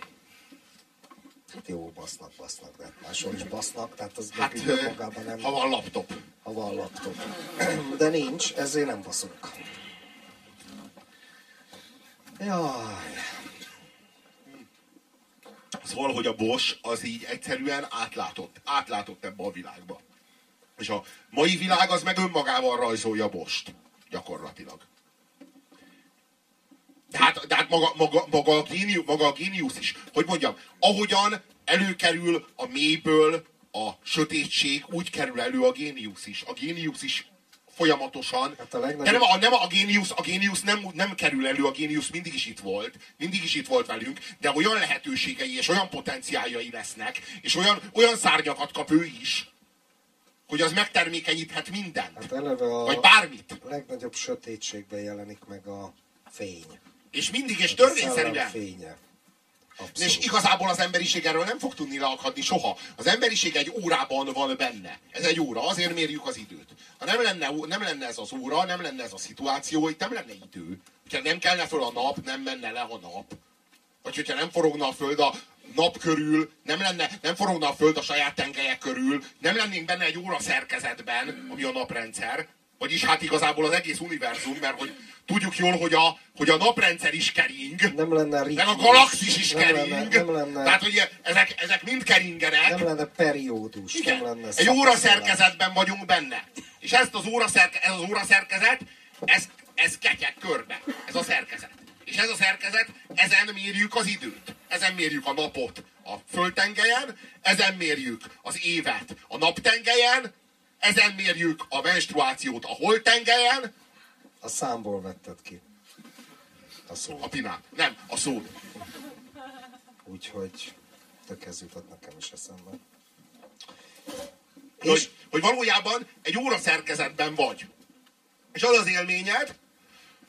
Hát jó, basznak, basznak, de máshol is basznak, tehát az Hát, ö, önmagában nem, ha van laptop. ha van laptop. De nincs, ezért nem baszunk. Jaj, Szóval, hogy a Bosch az így egyszerűen átlátott. Átlátott ebbe a világba. És a mai világ az meg önmagával rajzolja Bost. Gyakorlatilag. De hát, hát maga, maga, maga, a génius, maga a géniusz is, hogy mondjam, ahogyan előkerül a mélyből a sötétség, úgy kerül elő a géniusz is. A géniusz is folyamatosan. Hát a legnagyobb- De nem a, nem a géniusz, a géniusz nem, nem kerül elő, a géniusz mindig is itt volt, mindig is itt volt velünk, de olyan lehetőségei és olyan potenciáljai lesznek, és olyan, olyan szárnyakat kap ő is, hogy az megtermékenyíthet mindent. hát eleve a Vagy bármit. legnagyobb sötétségben jelenik meg a fény. És mindig, és A törvényszerűen. fénye. Abszolút. És igazából az emberiség erről nem fog tudni leakadni soha. Az emberiség egy órában van benne. Ez egy óra, azért mérjük az időt. Ha nem lenne, nem lenne ez az óra, nem lenne ez a szituáció, itt nem lenne idő. Ha nem kellene föl a nap, nem menne le a nap. Vagy hogyha nem forogna a föld a nap körül, nem, lenne, nem forogna a föld a saját tengelyek körül, nem lennénk benne egy óra szerkezetben, ami a naprendszer, vagyis hát igazából az egész univerzum, mert hogy tudjuk jól, hogy a, hogy a naprendszer is kering, nem lenne ritmus. meg a galaxis is nem kering. Lenne, nem lenne, Tehát, hogy ezek, ezek mind keringenek. nem lenne periódus. Igen. Nem lenne Egy óra szerkezetben vagyunk benne. És ezt az óra szerke, ez az óra szerkezet, ez, ez ketyeg körbe. Ez a szerkezet. És ez a szerkezet, ezen mérjük az időt. Ezen mérjük a napot a földtengelyen, ezen mérjük az évet a naptengelyen, ezen mérjük a menstruációt a holtengelyen, A számból vetted ki. A szó. a pinát. Nem, a szót. Úgyhogy tök ez jutott nekem is eszembe. És? Hogy, hogy valójában egy óra szerkezetben vagy. És az az élményed,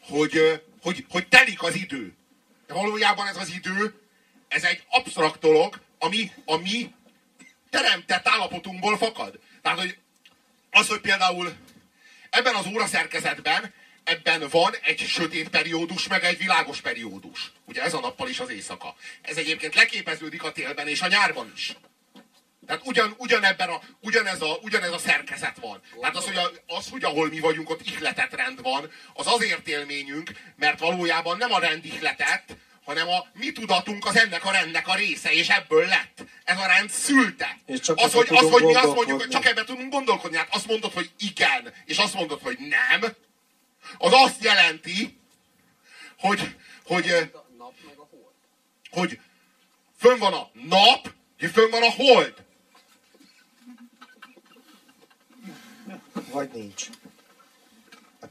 hogy, hogy, hogy telik az idő. De valójában ez az idő, ez egy absztrakt dolog, ami, ami teremtett állapotunkból fakad. Tehát, hogy az, hogy például ebben az óra szerkezetben ebben van egy sötét periódus, meg egy világos periódus. Ugye ez a nappal is az éjszaka. Ez egyébként leképeződik a télben és a nyárban is. Tehát ugyan, ugyanebben a, ugyanez, a, ugyanez a szerkezet van. Tehát az hogy, a, az, hogy ahol mi vagyunk, ott ihletett rend van, az azért élményünk, mert valójában nem a rend ihletett, hanem a mi tudatunk az ennek a rendnek a része, és ebből lett. Ez a rend szülte. És csak az, hogy, az, hogy mi azt mondjuk, hogy csak ebbe tudunk gondolkodni. Hát azt mondod, hogy igen, és azt mondod, hogy nem, az azt jelenti, hogy, hogy, hogy fönn van a nap, és fönn van a hold. Vagy nincs.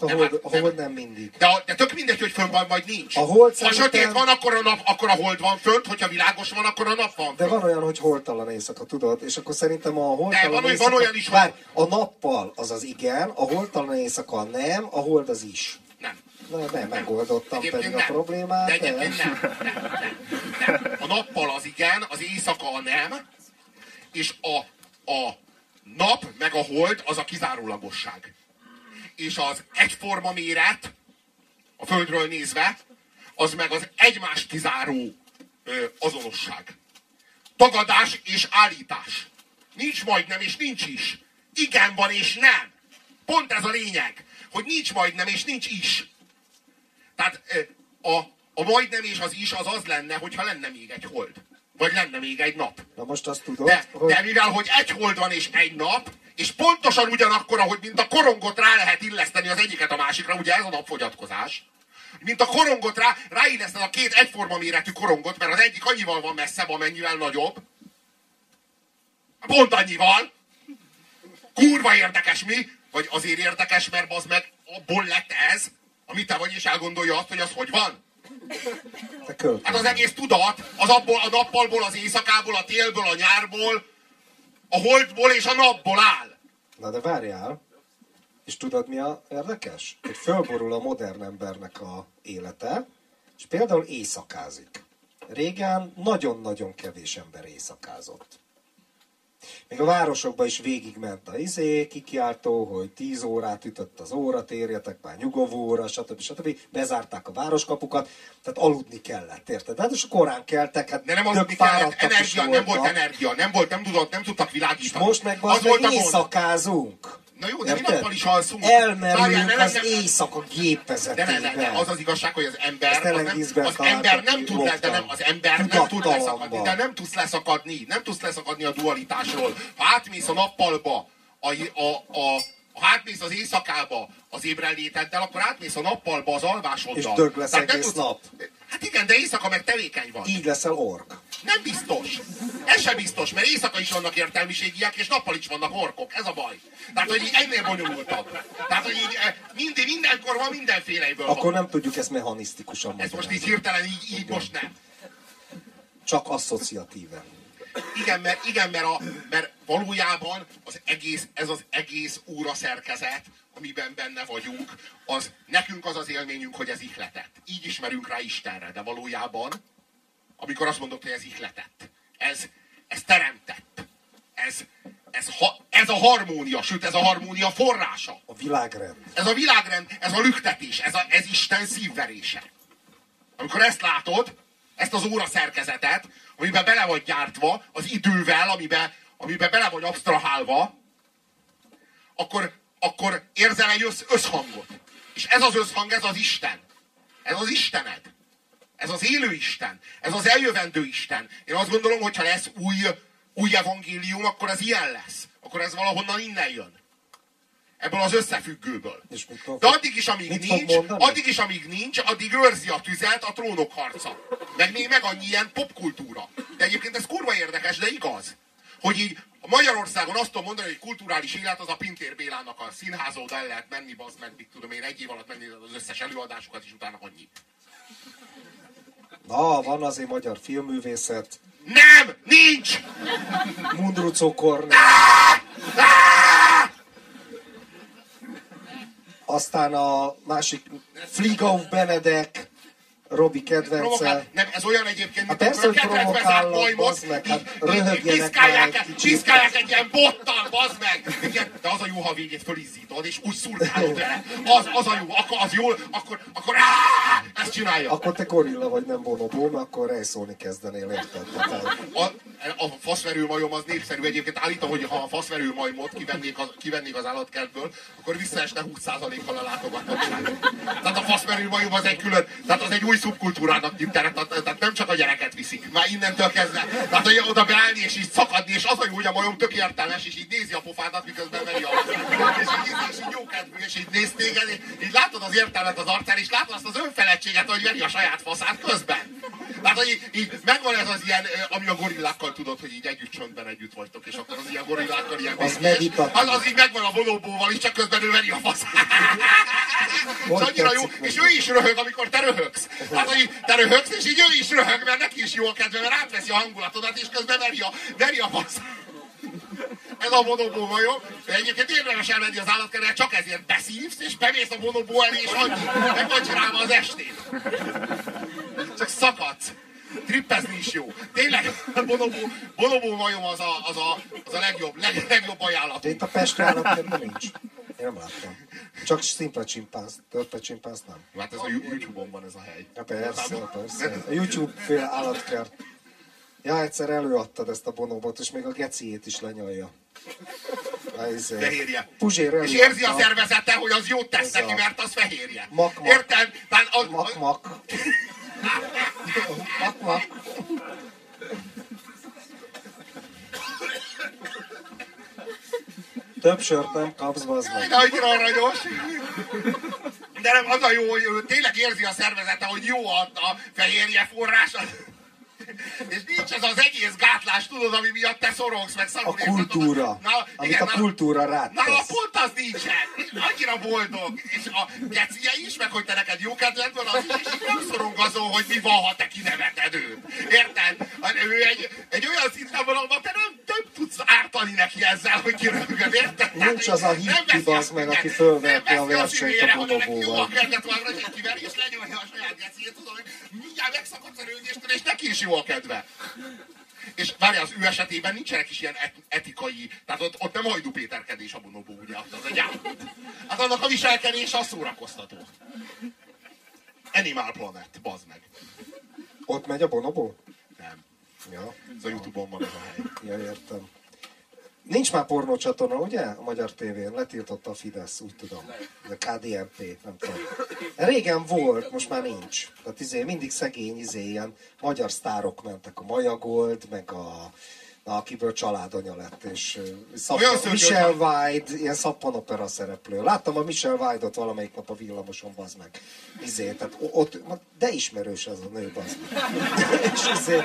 Hát a Nem, hold, hát a nem. hold nem mindig. De, a- de tök mindegy, hogy fönn van, vagy nincs. A hold ha szerintem- sötét van, akkor a, nap, akkor a hold van fönt, hogyha világos van, akkor a nap van De fönt. van olyan, hogy holtalan éjszaka, tudod? És akkor szerintem a holtalan De van éjszaka... van olyan is, hogy- a nappal az az igen, a holtalan éjszaka a nem, a hold az is. Nem. Na, nem, megoldottam Egyébként pedig a nem. problémát. De de- egyébként nem. nem, nem, nem. A nappal az igen, az éjszaka a nem, és a, a nap meg a hold az a kizárólagosság. És az egyforma méret, a Földről nézve, az meg az egymást kizáró ö, azonosság. Tagadás és állítás. Nincs majdnem és nincs is. Igen van és nem. Pont ez a lényeg, hogy nincs majdnem és nincs is. Tehát ö, a, a majdnem és az is az az lenne, hogyha lenne még egy hold. Vagy lenne még egy nap. Na most azt tudod, De, hogy... de mivel, hogy egy hold van és egy nap, és pontosan ugyanakkor, ahogy mint a korongot rá lehet illeszteni az egyiket a másikra, ugye ez a napfogyatkozás, mint a korongot rá, ráilleszted a két egyforma méretű korongot, mert az egyik annyival van messzebb, amennyivel nagyobb. Pont annyival. Kurva érdekes mi? Vagy azért érdekes, mert az meg abból lett ez, amit te vagy, és elgondolja azt, hogy az hogy van. Hát az egész tudat, az abból, a nappalból, az éjszakából, a télből, a nyárból, a holdból és a napból áll. Na de várjál, és tudod mi a érdekes? Hogy fölborul a modern embernek a élete, és például éjszakázik. Régen nagyon-nagyon kevés ember éjszakázott. Még a városokban is végigment a izé, kikiáltó, hogy 10 órát ütött az óra, térjetek már nyugovóra, stb. stb. Bezárták a városkapukat, tehát aludni kellett, érted? Hát és korán keltek, hát De nem aludni kellett, energia, nem volt energia, nem volt, nem tudott, nem tudtak És világítani. most meg az az volt éjszakázunk. Na jó, de mi Érted? nappal is alszunk. Elmerülünk az ne- éjszaka De gépezetében. ne, ne, az az igazság, hogy az ember, az, nem, az ember nem tud le, de nem, az ember nem tud leszakadni, de nem tudsz leszakadni, nem tudsz leszakadni a dualitásról. Ha átmész a nappalba, a, a, a, ha átmész az éjszakába az ébrenléteddel, akkor átmész a nappalba az alvásoddal. És dög lesz Tehát egész tudsz- nap. Hát igen, de éjszaka meg tevékeny vagy. Így leszel ork. Nem biztos. Ez sem biztos, mert éjszaka is vannak értelmiségiek, és nappal is vannak orkok. Ez a baj. Tehát, hogy így ennél bonyolultabb. Tehát, hogy így eh, mindig, mindenkor van mindenfélejből van. Akkor nem tudjuk ezt mechanisztikusan Ez most így hirtelen, így, így most nem. Csak asszociatíven. Igen, mert, igen mert, a, mert valójában az egész, ez az egész óra szerkezet, amiben benne vagyunk, az nekünk az az élményünk, hogy ez ihletett. Így ismerünk rá Istenre, de valójában, amikor azt mondod, hogy ez ihletett, ez, ez teremtett, ez, ez, ha, ez a harmónia, sőt ez a harmónia forrása. A világrend. Ez a világrend, ez a lüktetés, ez, a, ez Isten szívverése. Amikor ezt látod, ezt az óra szerkezetet, amiben bele vagy gyártva, az idővel, amiben, amiben bele vagy abstrahálva, akkor, akkor érzel egy össz, összhangot. És ez az összhang, ez az Isten. Ez az Istened. Ez az élő Isten. Ez az eljövendő Isten. Én azt gondolom, hogyha lesz új, új evangélium, akkor ez ilyen lesz. Akkor ez valahonnan innen jön. Ebből az összefüggőből. És mit fog- De addig is, amíg mit nincs, addig is, amíg nincs, addig őrzi a tüzet a trónok harca. Meg még meg annyi ilyen popkultúra. De egyébként ez kurva érdekes, de igaz. Hogy így Magyarországon azt tudom mondani, hogy kulturális élet az a Pintér Bélának a színháza, oda el lehet menni, bazd meg, mit tudom én, egy év alatt menni az összes előadásokat, és utána annyi. Na, van azért magyar filmművészet. Nem! Nincs! Mundrucó Kornél. Aztán a másik Flieghoff Benedek, Robi kedvence. Nem, ez olyan egyébként, Hát mint persze, hogy provokálnak, majmot, meg, hát röhögjenek már egy- ilyen bottal, bazd meg! Igen, de az a jó, ha végét fölizzítod, és úgy szurkálod vele. Az, az a jó, akkor az jól, akkor, akkor áh, ezt csinálja. Akkor te gorilla vagy nem bonobó, mert akkor rejszolni kezdenél, érted? A, a faszverő majom az népszerű egyébként. Állítom, hogy ha a faszverő majmot kivennék az, kivennék az állatkertből, akkor visszaesne 20%-kal a látogatottság. Tehát a faszverő majom az egy külön, tehát az egy új szubkultúrának nyit teret, tehát, nem csak a gyereket viszik. Már innentől kezdve. Tehát, hogy oda beállni és így szakadni, és az a jó, hogy a majom tök értelmes, és így nézi a pofádat, miközben veri a és így, és így jó kedvű, és így néz téged, és így látod az értelmet az arcán, és látod azt az önfeledtséget, hogy veri a saját faszát közben. Tehát, hogy így, így megvan ez az ilyen, ami a gorillákkal tudod, hogy így együtt csöndben együtt vagytok, és akkor az ilyen gorillákkal ilyen Az az, az így megvan a bonobóval is, csak közben ő veri a faszát. És annyira jó, és ő is röhög, amikor te röhögsz. Hát, hogy te röhögsz, és így ő is röhög, mert neki is jó a kedve, mert átveszi a hangulatodat, és közben veri a, veri a faszát. Ez a bonobó majom. De Egyébként érdemes elmenni az állatkertbe, csak ezért beszívsz, és bemész a bonobó elé, és annyi. Meg az estét. Csak szakadsz. Trippezni is jó. Tényleg, bonobó, bonobó majom az a, az a, az a legjobb, leg, legjobb ajánlat. itt a Pesti állatkertben nincs. Én nem láttam. Csak szimpla csimpánz, törpe csimpánz nem. Hát ez a YouTube-on van ez a hely. Ja, persze, persze. A YouTube fél állatkert. Ja, egyszer előadtad ezt a bonobot, és még a geciét is lenyalja. A izé. Fehérje. Puzsér És érzi a szervezete, hogy az jót tesz Ez neki, a- mert az fehérje. Mak-mak. Érted? Tehát az, [LAUGHS] Több sört nem kapsz, bazd meg. Annyira aranyos. De nem, az a jó, hogy tényleg érzi a szervezete, hogy jó a, a fehérje forrás. [LAUGHS] És nincs ez az egész gátlás, tudod, ami miatt te szorongsz, meg A szarul érzed kultúra. Na, Amit igen, a na- kultúra rád Nála tesz. pont az nincsen. Annyira boldog. És a gecije is, meg hogy te neked jó kedved van, az is, és nem szorong azon, hogy mi van, ha te kineveted őt. Érted? Ő egy, egy olyan szinten van, ahol te nem, nem tudsz ártani neki ezzel, hogy kiröhögöd, érted? Nincs az a Nem hippi veszi bazd meg, aki fölverti Nem a veszi versenyt a neki jó bonobóval. a kedvet van, hogy kiveri, és lenyomja a saját geciét, tudod, hogy mindjárt megszakadsz a vergődéstől, és neki is jó a kedve. És várjál, az ő esetében nincsenek is ilyen et- etikai, tehát ott, ott nem Hajdú Péterkedés a bonobó, ugye, az egy. Hát annak a viselkedés az szórakoztató. Animal Planet, bazd meg. Ott megy a bonobó? Nem. Ja, Ez a Youtube-on van ez a hely. ja értem. Nincs már pornócsatorna, ugye? A Magyar tévén. Letiltotta a Fidesz, úgy tudom. A KDNP, nem tudom. Régen volt, most már nincs. Tehát izé, mindig szegény, izé, ilyen magyar sztárok mentek. A Maja Gold, meg a akiből családanya lett, és szappan, Olyan szörnyű, Michelle hogy White, ilyen szappanopera szereplő. Láttam a Michelle White-ot valamelyik nap a villamoson, bazd meg. Izé, tehát ott, de ismerős ez a nő, bazd [LAUGHS] és izé,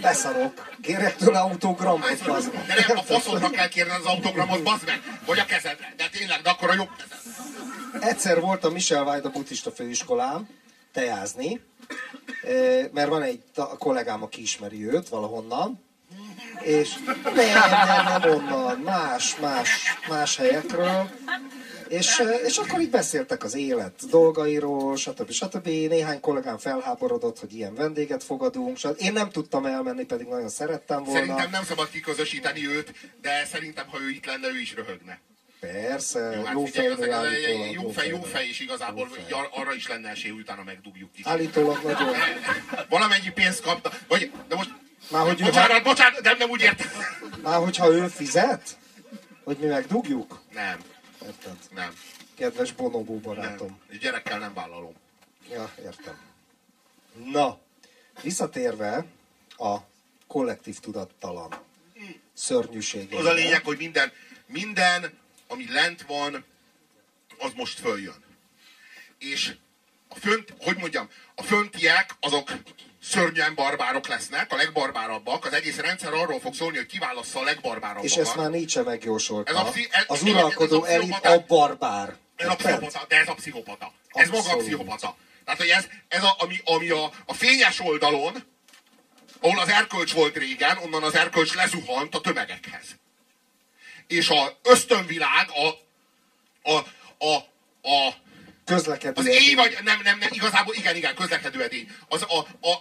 beszarok, kérek tőle autogramot, bazd meg. De nem, a faszodra kell kérned az autogramot, bazd meg! Vagy a kezedre. De tényleg, de akkor a jobb kezed. Egyszer volt a Michel White a buddhista főiskolán tejázni, mert van egy kollégám, aki ismeri őt valahonnan, és nem, nem, nem onnan, más, más, más helyekről, és, és akkor így beszéltek az élet dolgairól, stb. stb. Néhány kollégám felháborodott, hogy ilyen vendéget fogadunk, stb. Én nem tudtam elmenni, pedig nagyon szerettem volna. Szerintem nem szabad kiközösíteni őt, de szerintem, ha ő itt lenne, ő is röhögne. Persze, Jó, hát jó figyelj, fejnő az- állítólag. jó fej, jó fej, és igazából fej. ar- arra is lenne esély, utána megdugjuk ki. Állítólag nagyon. [LAUGHS] Valamennyi pénzt kapta, vagy, de most, Már hogy ő- bocsánat, bocsánat, nem, nem úgy értem. Már hogyha ő fizet, hogy mi megdugjuk? Nem, Érted? nem, Kedves bonobó barátom. nem. Gyerekkel nem vállalom. Ja, értem. Na, visszatérve a kollektív tudattalan szörnyűség. Az a lényeg, hogy minden, minden, ami lent van, az most följön. És a fönt, hogy mondjam, a föntiek azok szörnyen barbárok lesznek, a legbarbárabbak. Az egész rendszer arról fog szólni, hogy kiválassza a legbarbárabbakat. És ezt már Nietzsche megjósolta. Ez a pszi- ez- az ez uralkodó a elit a barbár. Ez a pszichopata, de ez a pszichopata. Ez maga a Abszolút. pszichopata. Tehát, hogy ez, ez a, ami, ami a, a fényes oldalon, ahol az erkölcs volt régen, onnan az erkölcs lezuhant a tömegekhez. És a ösztönvilág, a, a, a, a Közlekedő. az éj vagy, nem, nem, nem, igazából igen, igen, közlekedő edény. Az, a, a,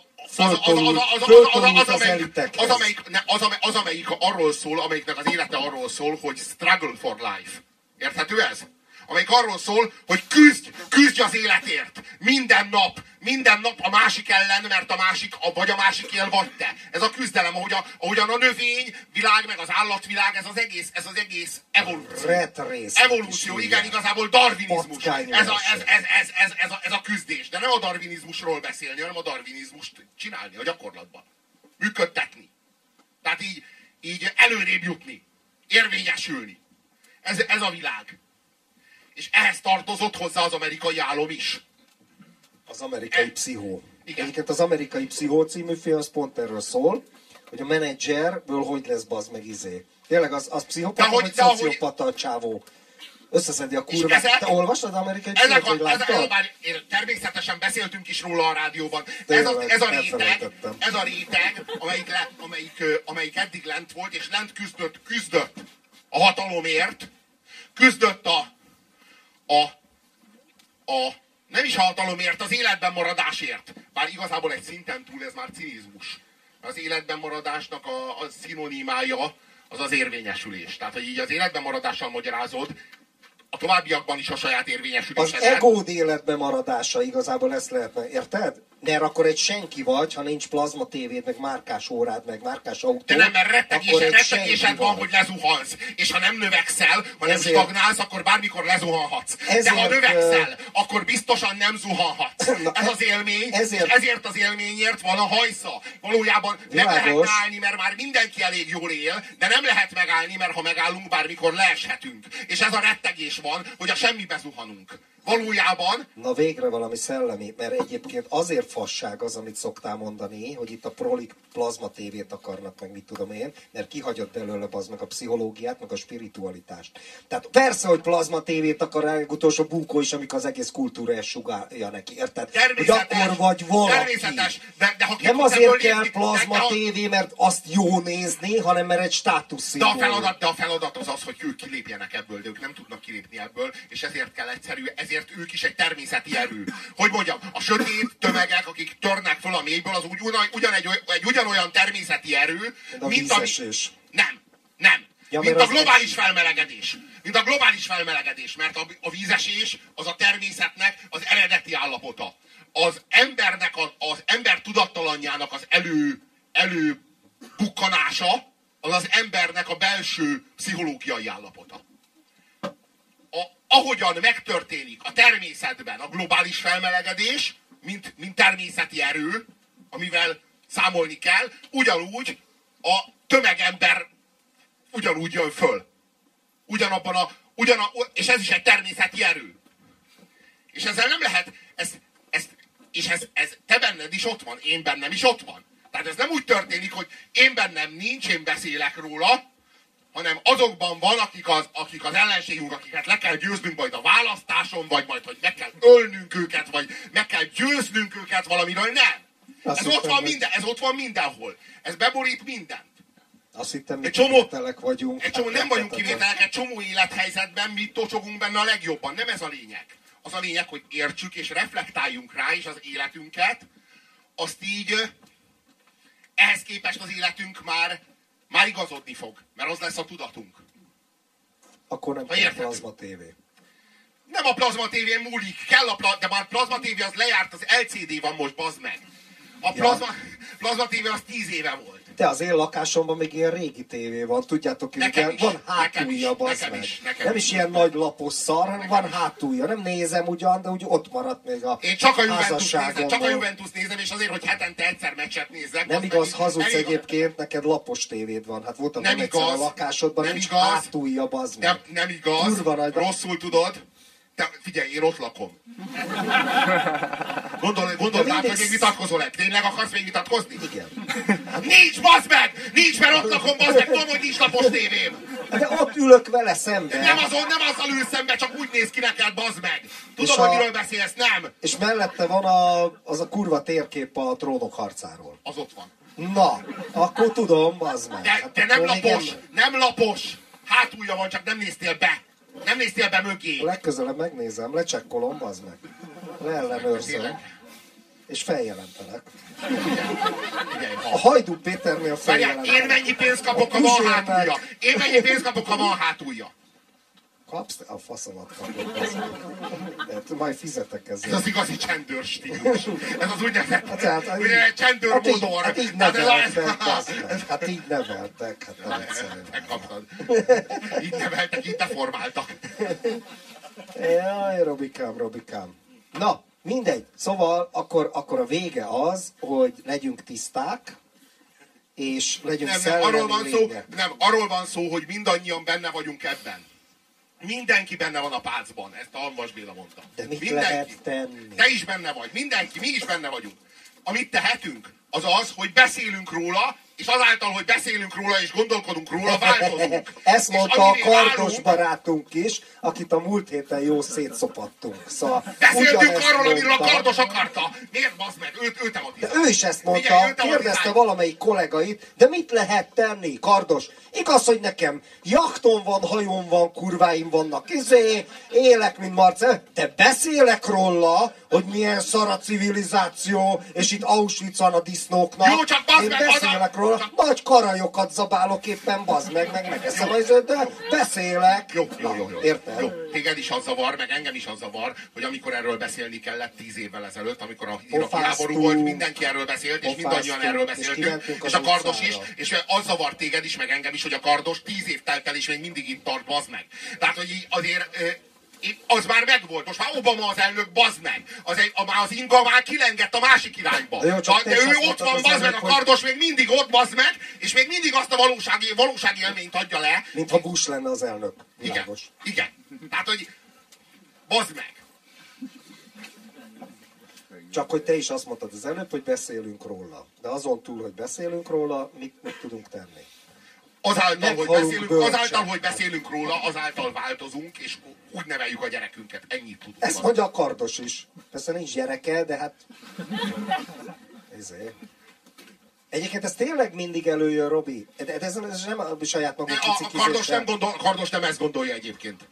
az, amelyik arról szól, amelyiknek az élete arról szól, hogy struggle for life. Érthető ez? Amelyik arról szól, hogy küzdj, küzdj az életért. Minden nap, minden nap a másik ellen, mert a másik, a, vagy a másik él, vagy te. Ez a küzdelem, ahogy a, ahogyan a növény világ, meg az állatvilág, ez az egész, ez az egész evolúció. Race. Evolúció, igen, igazából darwinizmus. Ez a, ez, ez, ez, ez, ez, a, ez a küzdés. De nem a darwinizmusról beszélni, hanem a darwinizmust csinálni a gyakorlatban. Működtetni. Tehát így, így előrébb jutni. Érvényesülni. Ez, ez a világ. És ehhez tartozott hozzá az amerikai álom is. Az amerikai pszichó. Igen. Egyébként az amerikai pszichó című film az pont erről szól, hogy a menedzserből hogy lesz bazd meg izé. Tényleg az, az pszichopata, De hogy- vagy de ahogy- szociopata a csávó? Összeszedi a És kurvát. ezek- Te olvastad amerikai Ezek pszichót, a, ezek, ez, én, természetesen beszéltünk is róla a rádióban. Ez a, Tényleg, ez a réteg, ez a réteg, amelyik, le, amelyik, amelyik eddig lent volt, és lent küzdött, küzdött a hatalomért, küzdött a, a, a nem is hatalomért, az életben maradásért. Bár igazából egy szinten túl ez már cinizmus. Az életben maradásnak a, a szinonimája az az érvényesülés. Tehát, hogy így az életben maradással magyarázod, a továbbiakban is a saját Az érvényesülésedet. egód életbe maradása igazából ezt lehetne, érted? Mert akkor egy senki vagy, ha nincs plazma tévéd, meg márkás órád, meg márkás autó. De nem, mert rettegésed, van, hogy lezuhansz. És ha nem növekszel, hanem Ezért- stagnálsz, akkor bármikor lezuhanhatsz. De Ezért, ha növekszel, akkor biztosan nem zuhanhatsz. [CLEARS THROAT] Na, Ez az élmény, ezért- ezért az élményért van a hajsza. Valójában meg lehet Világos. állni, mert már mindenki elég jól él, de nem lehet megállni, mert ha megállunk, bármikor leeshetünk. És ez a rettegés van, hogy a semmibe zuhanunk. Valójában Na végre valami szellemi, mert egyébként azért fasság az, amit szoktál mondani, hogy itt a prolik plazma tévét akarnak, meg mit tudom én, mert kihagyott belőle az meg a pszichológiát, meg a spiritualitást. Tehát persze, hogy plazma tévét akar a utolsó búkó is, amikor az egész kultúra ezt sugálja neki, érted? Hogy akkor vagy valaki. természetes, de, de ha Nem azért kell lépni- plazma de, tévé, mert azt jó nézni, hanem mert egy státusz De a, feladat, de a feladat az az, hogy ők kilépjenek ebből, de ők nem tudnak kilépni ebből, és ezért kell egyszerű, ezért ők is egy természeti erő. Hogy mondjam, a sötét tömegek, akik törnek föl a mélyből, az úgy, ugyan egy, egy ugyanolyan természeti erő, a mint vízesés. Nem, nem. Ja, mint a az globális felmelegedés. Mint a globális felmelegedés, mert a, a vízesés az a természetnek az eredeti állapota. Az embernek, a, az ember tudattalanjának az elő, elő bukkanása, az az embernek a belső pszichológiai állapota. Ahogyan megtörténik a természetben a globális felmelegedés, mint, mint természeti erő, amivel számolni kell, ugyanúgy a tömegember ugyanúgy jön föl. Ugyanabban a, ugyan a, és ez is egy természeti erő. És ezzel nem lehet, ez, ez, és ez, ez te benned is ott van, én bennem is ott van. Tehát ez nem úgy történik, hogy én bennem nincs, én beszélek róla, hanem azokban van, akik az, akik az ellenségünk, akiket le kell győznünk majd a választáson, vagy majd, hogy meg kell ölnünk őket, vagy meg kell győznünk őket valamiről. Nem! Azt ez hittem, ott, van minden, ez ott van mindenhol. Ez beborít mindent. Azt hittem, Egy csomó- vagyunk. Egy csomó, nem vagyunk kivételek, egy csomó élethelyzetben mi tocsogunk benne a legjobban. Nem ez a lényeg. Az a lényeg, hogy értsük és reflektáljunk rá, és az életünket, azt így ehhez képest az életünk már, már igazodni fog, mert az lesz a tudatunk. Akkor nem kell plazma tévé. Nem a plazma tévén múlik, kell a pla- de már plazma tévé az lejárt, az LCD van most, bazd meg. A plazma, plazma tévé az tíz éve volt. De az én lakásomban még ilyen régi tévé van, tudjátok, hogy Nekem is, van hátulja, nekem meg. is, nekem Nem is. is ilyen nagy lapos szar, hanem van hátulja. Nem nézem ugyan, de úgy ott maradt még a Én csak a Juventus nézem, csak a Juventus nézem, és azért, hogy hetente egyszer meccset nézzek. Nem az igaz, hazudsz nem igaz. egyébként, neked lapos tévéd van. Hát voltam Nem egyszer a igaz. lakásodban, Nem nincs igaz. hátulja, bazd meg. Nem, nem igaz, Kurva nagy- rosszul tudod. Te, figyelj, én ott lakom. Gondol, gondol De már, mindig hogy még vitatkozol-e? Tényleg akarsz még vitatkozni? Igen. Nincs, bazd meg! Nincs, mert ott lakom, bazd meg! Tudom, hogy nincs lapos tévém! De ott ülök vele szemben. Nem azon, nem azzal ülsz szembe, csak úgy néz ki neked, bazd meg! Tudom, És hogy miről beszélsz, nem! És mellette van a, az a kurva térkép a trónok harcáról. Az ott van. Na, akkor tudom, bazd meg. De, Hát de nem lapos, em- nem lapos! Hátulja van, csak nem néztél be! Nem néztél be mögé! Legközelebb megnézem, lecsekkolom, bazd meg. Leellenőrzöm. És feljelentelek. A ha. Hajdú Péternél Várjál, én feljelentelek. mennyi pénzt kapok, ha A van hátulja? Én mennyi pénzt kapok, ha van hátulja? Kapsz? A faszomat kapod. Hát majd fizetek Ez ezzel. az igazi csendőr stílus. Ez az úgynevezett Hát, hát, ugye, csendőr hát így, modor. hát így ez neveltek, [LAUGHS] bazd meg. Hát így neveltek, hát nem egyszerű. Megkaptad. Így neveltek, így deformáltak. Jaj, Robikám, Robikám. Na, mindegy. Szóval akkor, akkor a vége az, hogy legyünk tiszták, és legyünk Nem, nem, arról van szó, nem, arról van szó, hogy mindannyian benne vagyunk ebben. Mindenki benne van a pácban, ezt a Hanvas Béla mondta. De mit Mindenki. lehet tenni? Te is benne vagy, mindenki, mi is benne vagyunk. Amit tehetünk, az az, hogy beszélünk róla, és azáltal, hogy beszélünk róla és gondolkodunk róla, változunk. [LAUGHS] Ezt mondta a kardos válunk, barátunk is, akit a múlt héten jó szétszopattunk. Szóval Beszéltünk arról, amiről a kardos akarta. Miért bazd meg? Őt, ő De ő is ezt mondta, Figyelj, kérdezte valamelyik kollégait, de mit lehet tenni, kardos? Igaz, hogy nekem jachton van, hajón van, kurváim vannak, izé, élek, mint Marcel, de beszélek róla, hogy milyen szar a civilizáció, és itt Auschwitz van a disznóknak. Jó, csak bazd meg, beszélek az a- róla, nagy karajokat zabálok éppen, bazd meg, meg megeszem az de beszélek. Jó, jó, jó, jó. Érted? jó. Téged is az zavar, meg engem is az zavar, hogy amikor erről beszélni kellett tíz évvel ezelőtt, amikor a iraki háború volt, mindenki erről beszélt, és mindannyian erről és beszéltünk, és az a kardos is, és az zavar téged is, meg engem is, hogy a kardos tíz év telt el, és még mindig itt tart, bazd meg. Tehát, hogy azért az már megvolt. Most már Obama az elnök, bazd meg. Az, egy, a, már az inga már kilengett a másik irányba. De jó, csak de, is ő ott van, az bazd meg, a kardos még mindig ott, bazd meg, és még mindig azt a valósági, valósági élményt adja le, Mintha Bush lenne az elnök. igen, Világos. igen. Tehát, hogy bazd meg. Csak hogy te is azt mondtad az előbb, hogy beszélünk róla. De azon túl, hogy beszélünk róla, mit, mit tudunk tenni? Azáltal hogy, beszélünk, bölcsen. azáltal, hogy beszélünk róla, azáltal változunk, és úgy neveljük a gyerekünket. Ennyit tudunk. Ezt mondja a kardos is. Persze nincs gyereke, de hát... Ezért. Egyébként ez tényleg mindig előjön, Robi. De ez, ez nem a saját De magunk a, a kardos nem, gondol, a kardos nem ezt gondolja egyébként.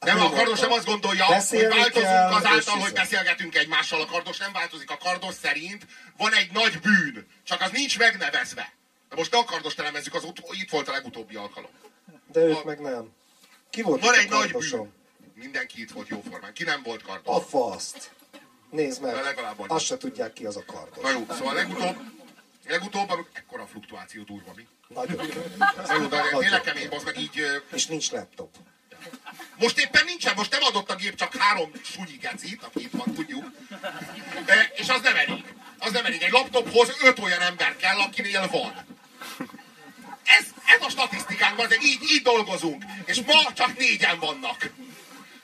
Nem, a kardos nem azt gondolja, hogy Beszélni változunk kell, és azáltal, hogy izé. beszélgetünk egymással. A kardos nem változik. A kardos szerint van egy nagy bűn, csak az nincs megnevezve. De most ne a kardost elemezzük, az ut- itt volt a legutóbbi alkalom. De ők meg nem. Ki volt Van a egy nagy bűn. Mindenki itt volt jóformán. Ki nem volt kardos? A faszt. Nézd meg, De legalább annyi. azt se tudják ki az a kardos. Na jó, szóval legutóbb, legutóbb, ekkora fluktuáció durva, mi? Nagyon. Na jó, de Nagyon. tényleg kemény, az meg így... És nincs laptop. Most éppen nincsen, most nem adott a gép csak három sunyi gecit, aki itt van, tudjuk. E, és az nem elég. Az nem elég. Egy laptophoz öt olyan ember kell, akinél van. Ez, ez a statisztikánk, de így, így dolgozunk. És ma csak négyen vannak.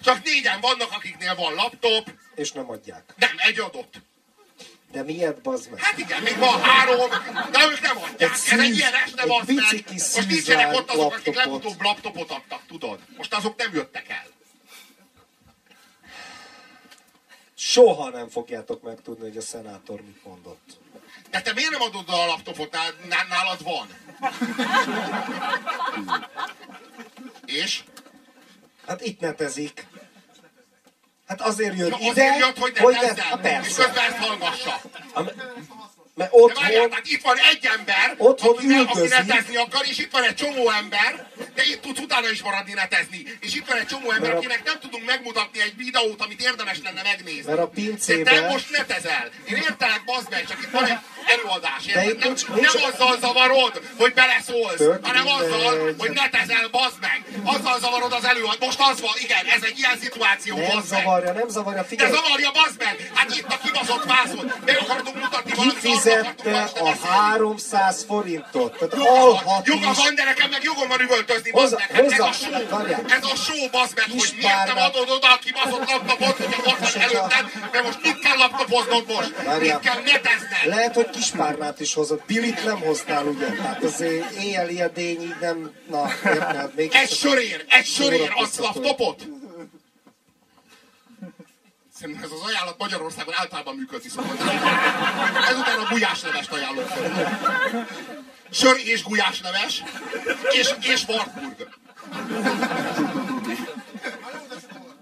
Csak négyen vannak, akiknél van laptop. És nem adják. Nem, egy adott. De miért bazd meg? Hát igen, még van három, de ők nem adják. Egy Ez egy ilyen este van meg. Most nincsenek ott azok, akik laptopot. legutóbb laptopot adtak, tudod? Most azok nem jöttek el. Soha nem fogjátok megtudni, hogy a szenátor mit mondott. De te miért nem adod a laptopot? Nál- nál- Nálad van. [LAUGHS] És? Hát itt netezik. Hát azért jött Ja, ide, azért jött, hogy ne hogy. Hát és persze. közben ezt hallgassa. Mert De otthon, várjál, tehát itt van egy ember, Otthon aki, ne, aki netezni akar, és itt van egy csomó ember, de itt tudsz utána is maradni netezni. És itt van egy csomó ember, a- akinek nem tudunk megmutatni egy videót, amit érdemes lenne megnézni. Mert a De pincébe- te most netezel. Én értelek, bazd meg, csak itt van egy előadás. De Érted? Nem, nincs- nincs- nem azzal zavarod, hogy beleszólsz, Tök hanem azzal, mindegy. hogy netezel, bazd meg. Azzal zavarod az előadást. Most az van, igen, ez egy ilyen szituáció, nem bazd meg. zavarja, nem zavarja, De figyelj, zavarja, bazd meg! Hát itt a kibaszott vászon! Meg akartunk mutatni valamit, akartunk a beszélni. 300 forintot. Tehát Joga alhat joga is. van, de nekem meg jogom van üvöltözni, Hozza- meg. Hát ez hozza- a show, várjál. ez a show, bazd meg, hogy Kis miért nem adod oda a kibaszott laptopot, hogyha ott van előtted, mert most mit kell laptopoznod most? Mit kell netezned? Lehet, hogy kispárnát is hozott. Bilit nem hoztál, ugye? Tehát azért éjjel ijedény így nem... Na, érted? Még Egy sörér, egy sörér, az Szórakoztató. laptopot? Szerintem ez az ajánlat Magyarországon általában működni szokott. Ezután a gulyáslevest ajánlom fel. Sör és gulyásleves, és, és Wartburg.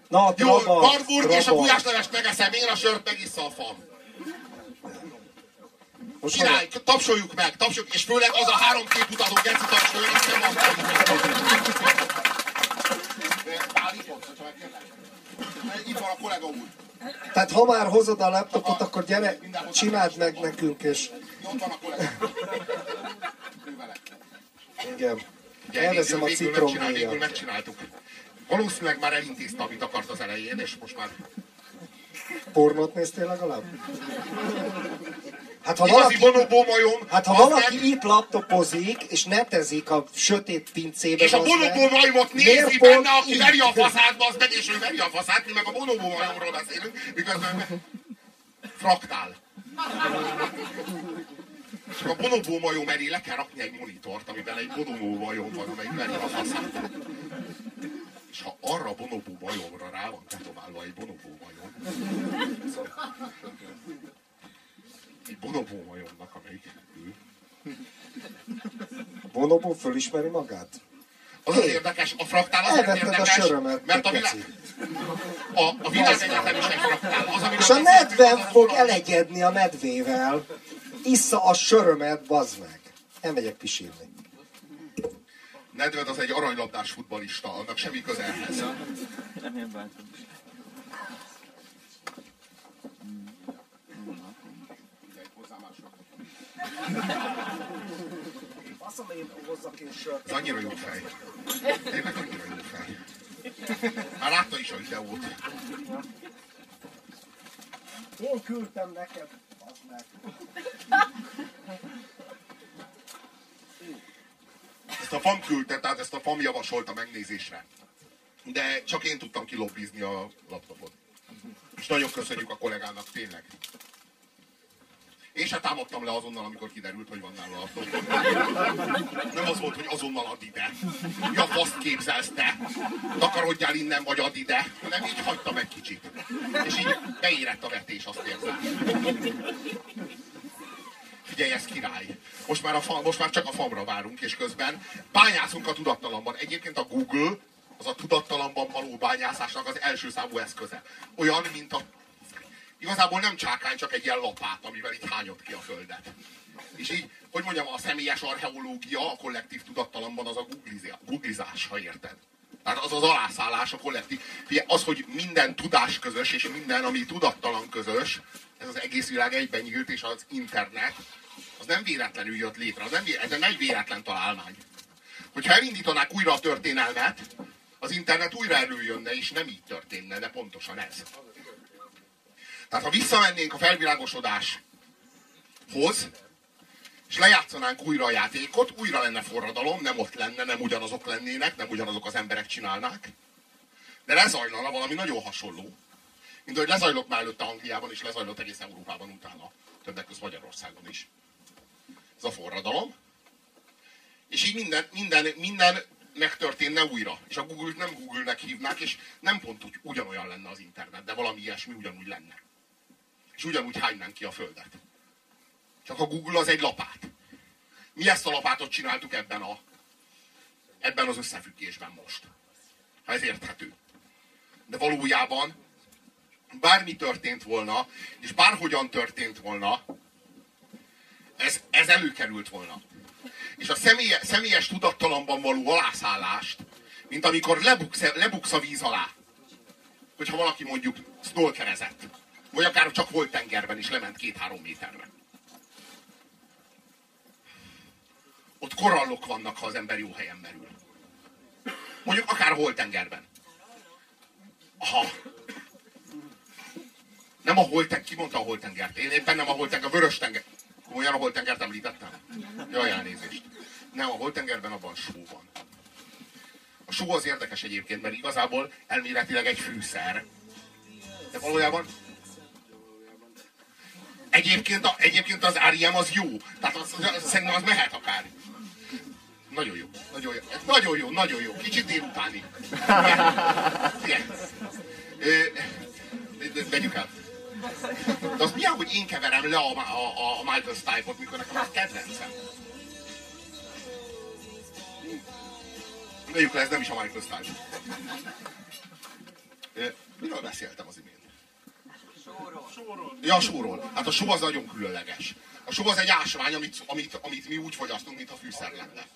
Na, a Jó, Trabant, Wartburg és a gulyáslevest megeszem, én a sört megissza a fam. Most Csinálj, tapsoljuk meg, tapsoljuk, és főleg az a három kép utazó geci tapsolja, és nem megkérlek. Itt van a kollega úr. Tehát ha már hozod a laptopot, akkor gyere, csináld meg nekünk, és igen. Elveszem a végül, végül, megcsináltuk. Valószínűleg már elintézte, amit akart az elején, és most már Pornót néztél legalább? Hát ha igazi valaki, bonobó hát ha valaki meg- itt laptopozik, és netezik a sötét pincébe, és a bonobó majmot nézi pont benne, aki veri a faszát, az meg, és ő veri a faszát, mi meg a bonobó majomról beszélünk, miközben fraktál. Csak a bonobó majom elé le kell rakni egy monitort, amiben egy bonobó majom van, amelyik veri a faszát. És ha arra a bonobó majomra rá van tetoválva egy bonobó majom, egy bonobó majomnak, amelyik ő, Bonobó fölismeri magát? Az az érdekes, a fraktál azért Elvetted a érdekes, sörömet, mert a világ, a, a is egy fraktál. Az, És a az fog az- elegyedni a nedvével. Issza a sörömet, bazd meg. Elmegyek pisilni. Nedved az egy aranylabdás futbalista, annak semmi köze ehhez. Remélem bántom. Azt én hozzak én sört. Ez annyira jó fej. Tényleg annyira jó fej. Már látta is a videót. Én küldtem neked, bazd meg. Ezt a FAM küldte, tehát ezt a FAM javasolta megnézésre. De csak én tudtam kilobbizni a laptopot. És nagyon köszönjük a kollégának, tényleg. Én se támadtam le azonnal, amikor kiderült, hogy van nála laptop. Nem az volt, hogy azonnal add ide. Mi a faszt képzelsz te? Takarodjál innen, vagy add ide. Hanem így hagytam egy kicsit. És így beérett a vetés, azt érzem. Figyelj, ez király. Most már, a fa, most már csak a famra várunk, és közben bányászunk a tudattalamban. Egyébként a Google az a tudattalamban való bányászásnak az első számú eszköze. Olyan, mint a... Igazából nem csákány, csak egy ilyen lapát, amivel itt hányott ki a földet. És így, hogy mondjam, a személyes archeológia a kollektív tudattalamban az a googlizás, ha érted. Tehát az az alászállás a kollektív. Az, hogy minden tudás közös, és minden, ami tudattalan közös, ez az egész világ egyben nyílt, és az internet, az nem véletlenül jött létre, az nem, ez nem egy véletlen találmány. Hogyha elindítanák újra a történelmet, az internet újra előjönne, és nem így történne, de pontosan ez. Tehát ha visszamennénk a felvilágosodáshoz, és lejátszanánk újra a játékot, újra lenne forradalom, nem ott lenne, nem ugyanazok lennének, nem ugyanazok az emberek csinálnák, de lezajlana valami nagyon hasonló, mint ahogy lezajlott már előtte Angliában, és lezajlott egész Európában utána, többek között Magyarországon is. Ez a forradalom. És így minden, minden, minden megtörténne újra. És a Google-t nem Google-nek hívnák, és nem pont úgy, ugyanolyan lenne az internet, de valami ilyesmi ugyanúgy lenne. És ugyanúgy hánynánk ki a földet. Csak a Google az egy lapát. Mi ezt a lapátot csináltuk ebben, a, ebben az összefüggésben most. Ha ez érthető. De valójában bármi történt volna, és bárhogyan történt volna, ez, ez előkerült volna. És a személye, személyes tudattalamban való alászállást, mint amikor lebuksz, lebuksz a víz alá, hogyha valaki mondjuk snorkelezett, vagy akár csak volt tengerben is lement két-három méterre. Ott korallok vannak, ha az ember jó helyen merül. Mondjuk akár hol tengerben. Aha. Nem a holtenger, ki mondta a holtengert? Én éppen nem a holtenger, a vörös tenger. Olyan a holtengert említettem? Jaj, elnézést. Nem, a holtengerben abban só van. A só az érdekes egyébként, mert igazából elméletileg egy fűszer. De valójában Egyébként, a, egyébként az Áriem az jó. Tehát az, az, szerintem az mehet akár. Nagyon jó, nagyon jó, nagyon jó, nagyon jó. Kicsit délutáni. Vegyük el. De az milyen, hogy én keverem le a, a, a Michael Stipe-ot, mikor nekem az kedvencem. Vegyük le, ez nem is a Michael Stipe. Miről beszéltem az imént? Sóról. Ja, sóról. Hát a só az nagyon különleges. A só az egy ásvány, amit, amit, amit mi úgy fogyasztunk, mintha fűszer lenne.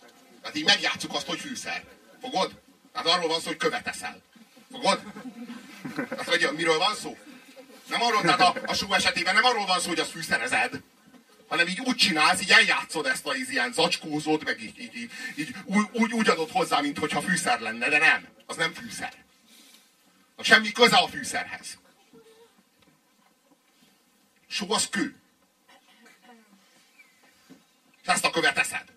Tehát így megjátszuk azt, hogy fűszer. Fogod? Tehát arról van szó, hogy követ. Fogod? Tehát, hogy miről van szó? Nem arról, tehát a, a só esetében nem arról van szó, hogy azt fűszerezed, hanem így úgy csinálsz, így eljátszod ezt a így, ilyen zacskózót, meg így, így, így, így úgy, úgy, úgy adod hozzá, mintha fűszer lenne, de nem. Az nem fűszer. Na, semmi köze a fűszerhez. Só az kő. És ezt a követ eszed.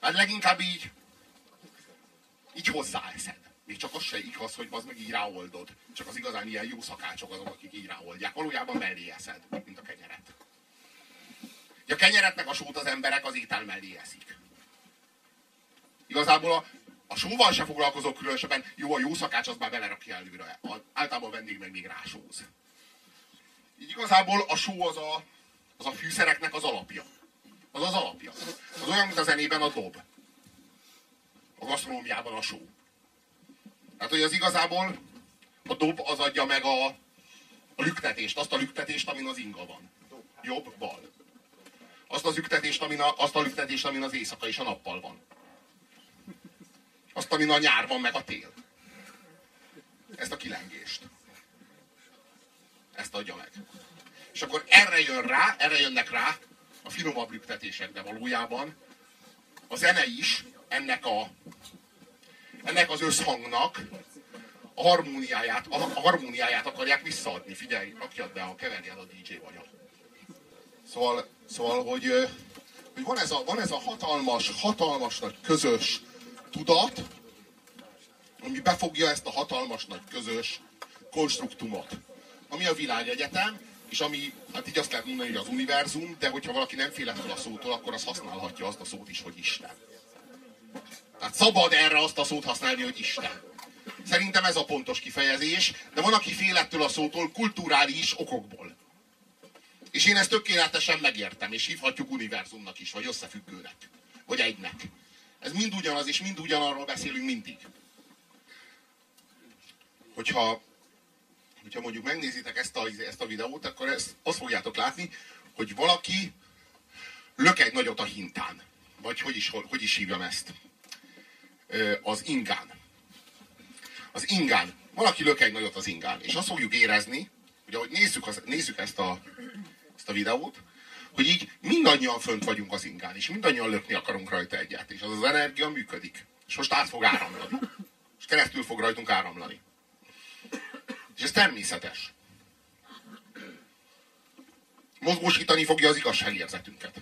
Hát leginkább így, így hozzáeszed. Még csak az se igaz, hogy az meg így ráoldod. Csak az igazán ilyen jó szakácsok azok, akik így ráoldják. Valójában mellé eszed, mint a kenyeret. A kenyeret meg a sót az emberek az étel mellé eszik. Igazából a, a sóval se foglalkozok különösebben. Jó, a jó szakács az már belerakja előre. A, általában a vendég meg még rásóz. Így igazából a só az a, az a fűszereknek az alapja. Az az alapja. Az olyan, mint a zenében a dob. A gasztronómiában a só. Tehát, hogy az igazából a dob az adja meg a, a lüktetést, azt a lüktetést, amin az inga van. Jobb, bal. Azt az lüktetést, amin a, azt a lüktetést, amin az éjszaka és a nappal van. Azt, amin a nyár van, meg a tél. Ezt a kilengést. Ezt adja meg. És akkor erre jön rá, erre jönnek rá a finomabb lüktetések, de valójában a zene is ennek, a, ennek az összhangnak a harmóniáját, a, a harmóniáját akarják visszaadni. Figyelj, rakjad be, ha keverjed a DJ vagy. Szóval, szóval hogy, hogy van, ez a, van ez a hatalmas, hatalmas nagy közös tudat, ami befogja ezt a hatalmas nagy közös konstruktumot, ami a világegyetem, és ami, hát így azt lehet mondani, hogy az univerzum, de hogyha valaki nem fél ettől a szótól, akkor az használhatja azt a szót is, hogy Isten. Tehát szabad erre azt a szót használni, hogy Isten. Szerintem ez a pontos kifejezés, de van, aki fél ettől a szótól kulturális okokból. És én ezt tökéletesen megértem, és hívhatjuk univerzumnak is, vagy összefüggőnek, vagy egynek. Ez mind ugyanaz, és mind ugyanarról beszélünk mindig. Hogyha, hogyha mondjuk megnézitek ezt a, ezt a videót, akkor ezt, azt fogjátok látni, hogy valaki lök egy nagyot a hintán. Vagy hogy is, hogy is hívjam ezt? Az ingán. Az ingán. Valaki lök egy nagyot az ingán. És azt fogjuk érezni, hogy ahogy nézzük, az, nézzük ezt, a, ezt a videót, hogy így mindannyian fönt vagyunk az ingán, és mindannyian lökni akarunk rajta egyet, és az az energia működik. És most át fog áramlani. És keresztül fog rajtunk áramlani. És ez természetes. Mozgósítani fogja az igazságérzetünket.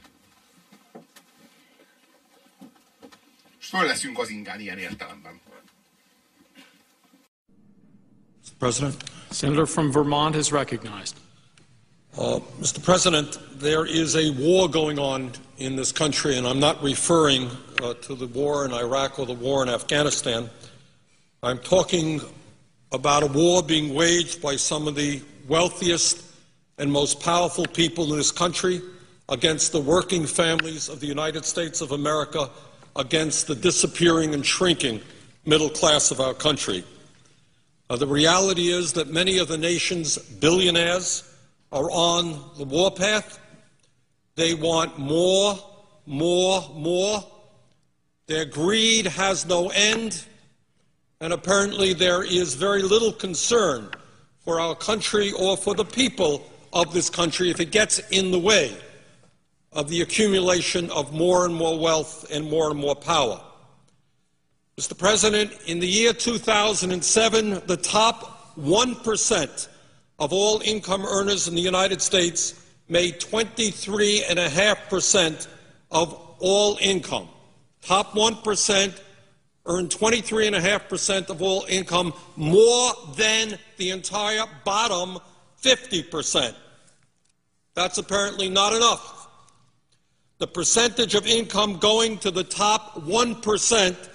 És föl leszünk az ingán ilyen értelemben. President? Senator from Vermont is recognized. Uh, Mr. President, there is a war going on in this country, and I'm not referring uh, to the war in Iraq or the war in Afghanistan. I'm talking about a war being waged by some of the wealthiest and most powerful people in this country against the working families of the United States of America, against the disappearing and shrinking middle class of our country. Uh, the reality is that many of the nation's billionaires are on the warpath. They want more, more, more. Their greed has no end, and apparently there is very little concern for our country or for the people of this country if it gets in the way of the accumulation of more and more wealth and more and more power. Mr. President, in the year 2007, the top 1% of all income earners in the United States made 23.5% of all income. Top 1% earned 23.5% of all income, more than the entire bottom 50%. That's apparently not enough. The percentage of income going to the top 1%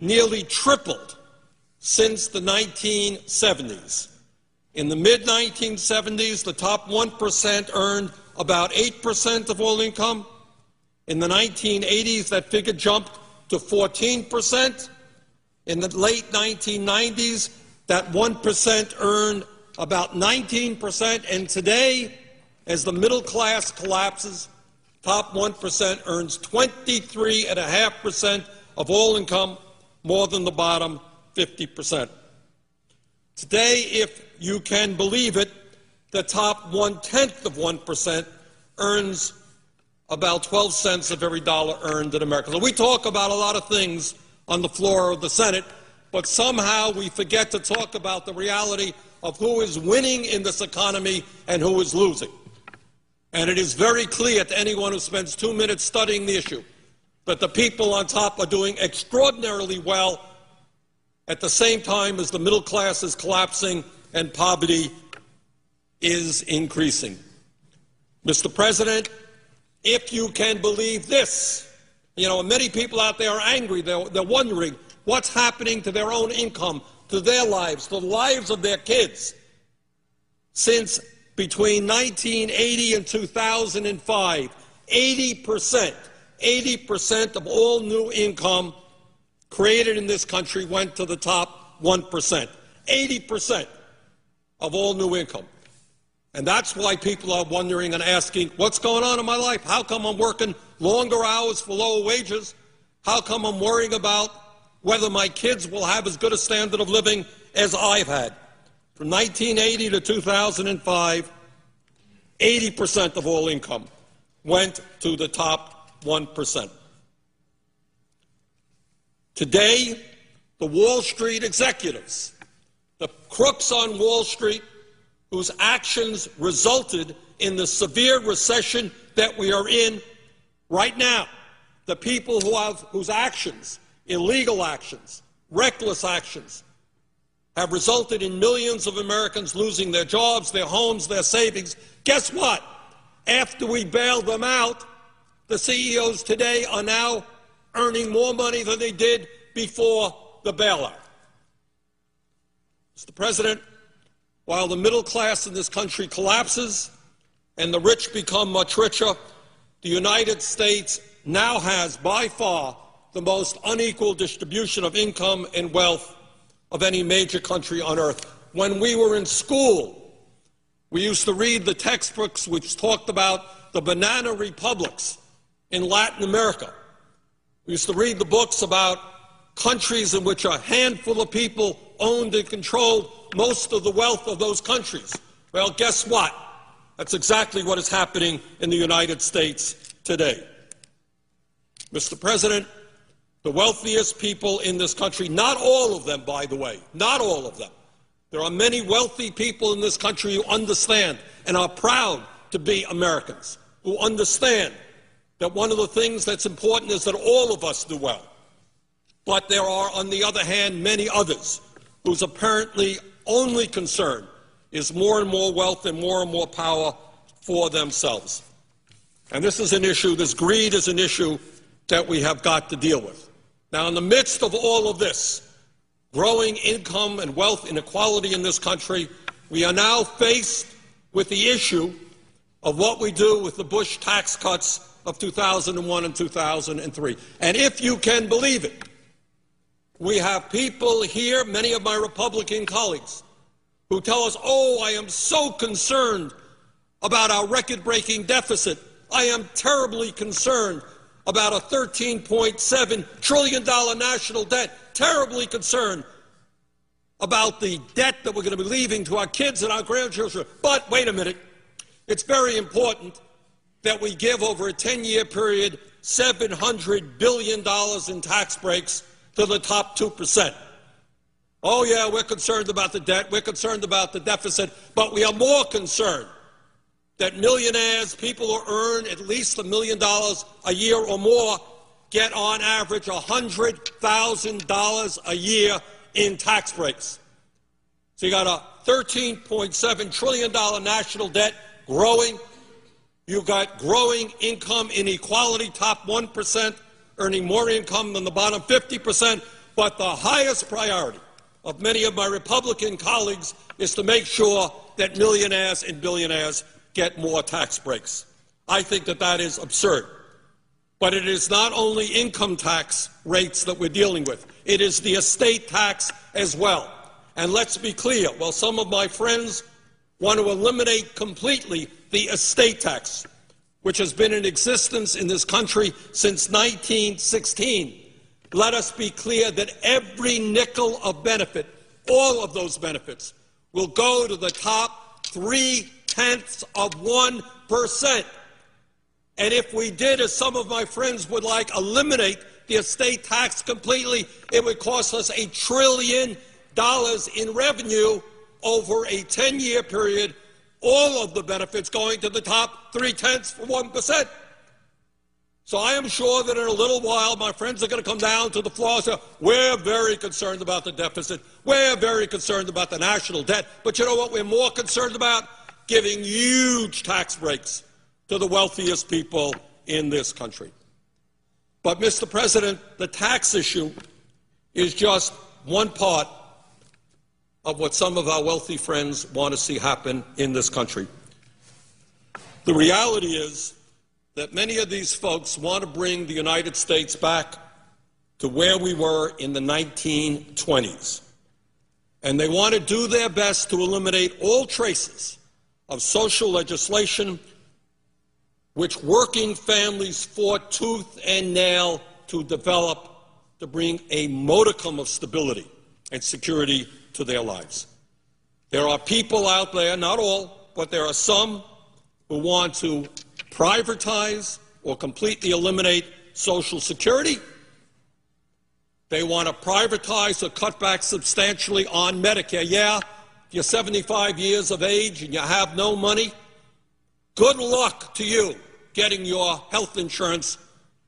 nearly tripled since the 1970s. In the mid 1970s, the top 1% earned about 8% of all income. In the 1980s, that figure jumped to 14%. In the late 1990s, that 1% earned about 19%. And today, as the middle class collapses, top 1% earns 23.5% of all income, more than the bottom 50%. Today, if you can believe it, the top one tenth of 1% earns about 12 cents of every dollar earned in America. So we talk about a lot of things on the floor of the Senate, but somehow we forget to talk about the reality of who is winning in this economy and who is losing. And it is very clear to anyone who spends two minutes studying the issue that the people on top are doing extraordinarily well at the same time as the middle class is collapsing and poverty is increasing. Mr. President, if you can believe this, you know, many people out there are angry. They're, they're wondering what's happening to their own income, to their lives, to the lives of their kids. Since between 1980 and 2005, 80 percent 80% of all new income created in this country went to the top 1%. 80% of all new income. And that's why people are wondering and asking, what's going on in my life? How come I'm working longer hours for lower wages? How come I'm worrying about whether my kids will have as good a standard of living as I've had? From 1980 to 2005, 80% of all income went to the top 1%. Today, the Wall Street executives, crooks on Wall Street whose actions resulted in the severe recession that we are in right now, the people who have, whose actions, illegal actions, reckless actions, have resulted in millions of Americans losing their jobs, their homes, their savings. Guess what? After we bail them out, the CEOs today are now earning more money than they did before the bailout. Mr. President, while the middle class in this country collapses and the rich become much richer, the United States now has by far the most unequal distribution of income and wealth of any major country on earth. When we were in school, we used to read the textbooks which talked about the banana republics in Latin America. We used to read the books about countries in which a handful of people owned and controlled most of the wealth of those countries. Well, guess what? That's exactly what is happening in the United States today. Mr. President, the wealthiest people in this country, not all of them, by the way, not all of them. There are many wealthy people in this country who understand and are proud to be Americans, who understand that one of the things that's important is that all of us do well. But there are, on the other hand, many others whose apparently only concern is more and more wealth and more and more power for themselves. And this is an issue, this greed is an issue that we have got to deal with. Now, in the midst of all of this, growing income and wealth inequality in this country, we are now faced with the issue of what we do with the Bush tax cuts of 2001 and 2003. And if you can believe it, we have people here, many of my Republican colleagues, who tell us, oh, I am so concerned about our record breaking deficit. I am terribly concerned about a $13.7 trillion national debt. Terribly concerned about the debt that we're going to be leaving to our kids and our grandchildren. But wait a minute. It's very important that we give over a 10 year period $700 billion in tax breaks to the top 2%. Oh, yeah, we're concerned about the debt, we're concerned about the deficit, but we are more concerned that millionaires, people who earn at least a million dollars a year or more, get on average $100,000 a year in tax breaks. So you got a $13.7 trillion national debt growing. You've got growing income inequality, top 1% earning more income than the bottom 50%. But the highest priority of many of my Republican colleagues is to make sure that millionaires and billionaires get more tax breaks. I think that that is absurd. But it is not only income tax rates that we're dealing with, it is the estate tax as well. And let's be clear while some of my friends want to eliminate completely the estate tax, which has been in existence in this country since 1916, let us be clear that every nickel of benefit, all of those benefits, will go to the top three tenths of 1%. And if we did, as some of my friends would like, eliminate the estate tax completely, it would cost us a trillion dollars in revenue over a 10 year period, all of the benefits going to the top three tenths for 1%. So I am sure that in a little while, my friends are going to come down to the floor and say, we're very concerned about the deficit. We're very concerned about the national debt. But you know what we're more concerned about? Giving huge tax breaks to the wealthiest people in this country. But, Mr. President, the tax issue is just one part of what some of our wealthy friends want to see happen in this country. The reality is that many of these folks want to bring the United States back to where we were in the 1920s. And they want to do their best to eliminate all traces of social legislation which working families fought tooth and nail to develop to bring a modicum of stability and security to their lives. There are people out there, not all, but there are some who want to privatize or completely eliminate Social Security. They want to privatize or cut back substantially on Medicare. Yeah, if you're 75 years of age and you have no money, good luck to you getting your health insurance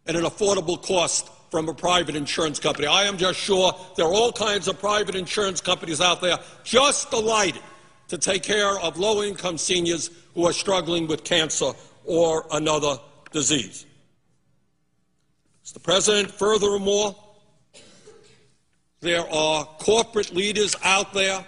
at an affordable cost from a private insurance company. I am just sure there are all kinds of private insurance companies out there just delighted to take care of low income seniors who are struggling with cancer or another disease. Mr. President, furthermore, there are corporate leaders out there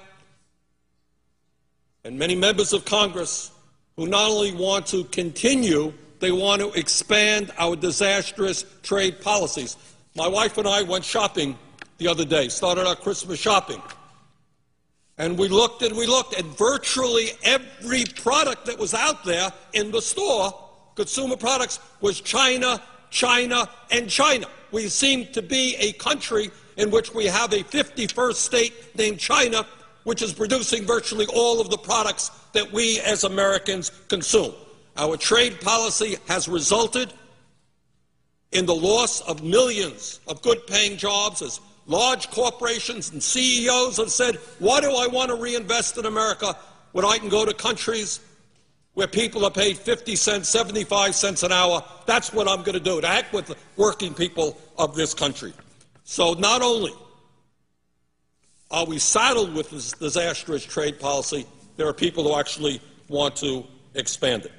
and many members of Congress who not only want to continue, they want to expand our disastrous trade policies. My wife and I went shopping the other day, started our Christmas shopping. And we looked and we looked, and virtually every product that was out there in the store, consumer products, was China, China, and China. We seem to be a country in which we have a 51st state named China, which is producing virtually all of the products that we as Americans consume. Our trade policy has resulted in the loss of millions of good paying jobs as large corporations and CEOs have said, why do I want to reinvest in America when I can go to countries where people are paid 50 cents, 75 cents an hour? That's what I'm going to do. To heck with the working people of this country. So not only are we saddled with this disastrous trade policy, there are people who actually want to expand it.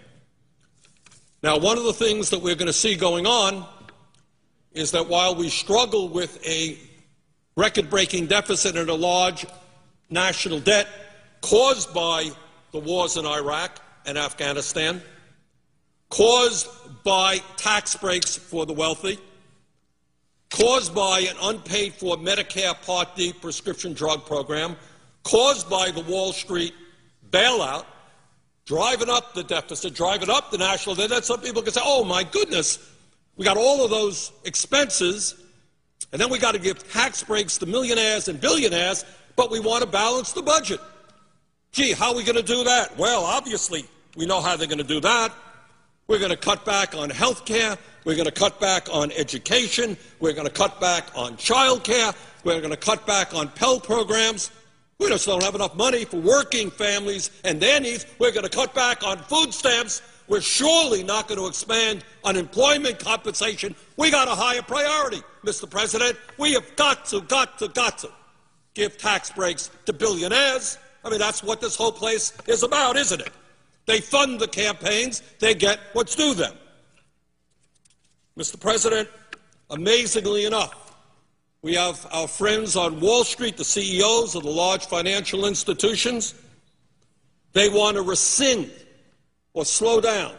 Now, one of the things that we're going to see going on is that while we struggle with a record breaking deficit and a large national debt caused by the wars in Iraq and Afghanistan, caused by tax breaks for the wealthy, caused by an unpaid for Medicare Part D prescription drug program, caused by the Wall Street bailout, driving up the deficit, driving up the national debt. That some people can say, oh my goodness, we got all of those expenses, and then we got to give tax breaks to millionaires and billionaires, but we want to balance the budget. Gee, how are we going to do that? Well, obviously, we know how they're going to do that. We're going to cut back on health care. We're going to cut back on education. We're going to cut back on child care. We're going to cut back on Pell programs. We just don't have enough money for working families and their needs. We're going to cut back on food stamps. We're surely not going to expand unemployment compensation. We got a higher priority, Mr. President. We have got to, got to, got to give tax breaks to billionaires. I mean, that's what this whole place is about, isn't it? They fund the campaigns, they get what's due them. Mr. President, amazingly enough, we have our friends on Wall Street, the CEOs of the large financial institutions. They want to rescind or slow down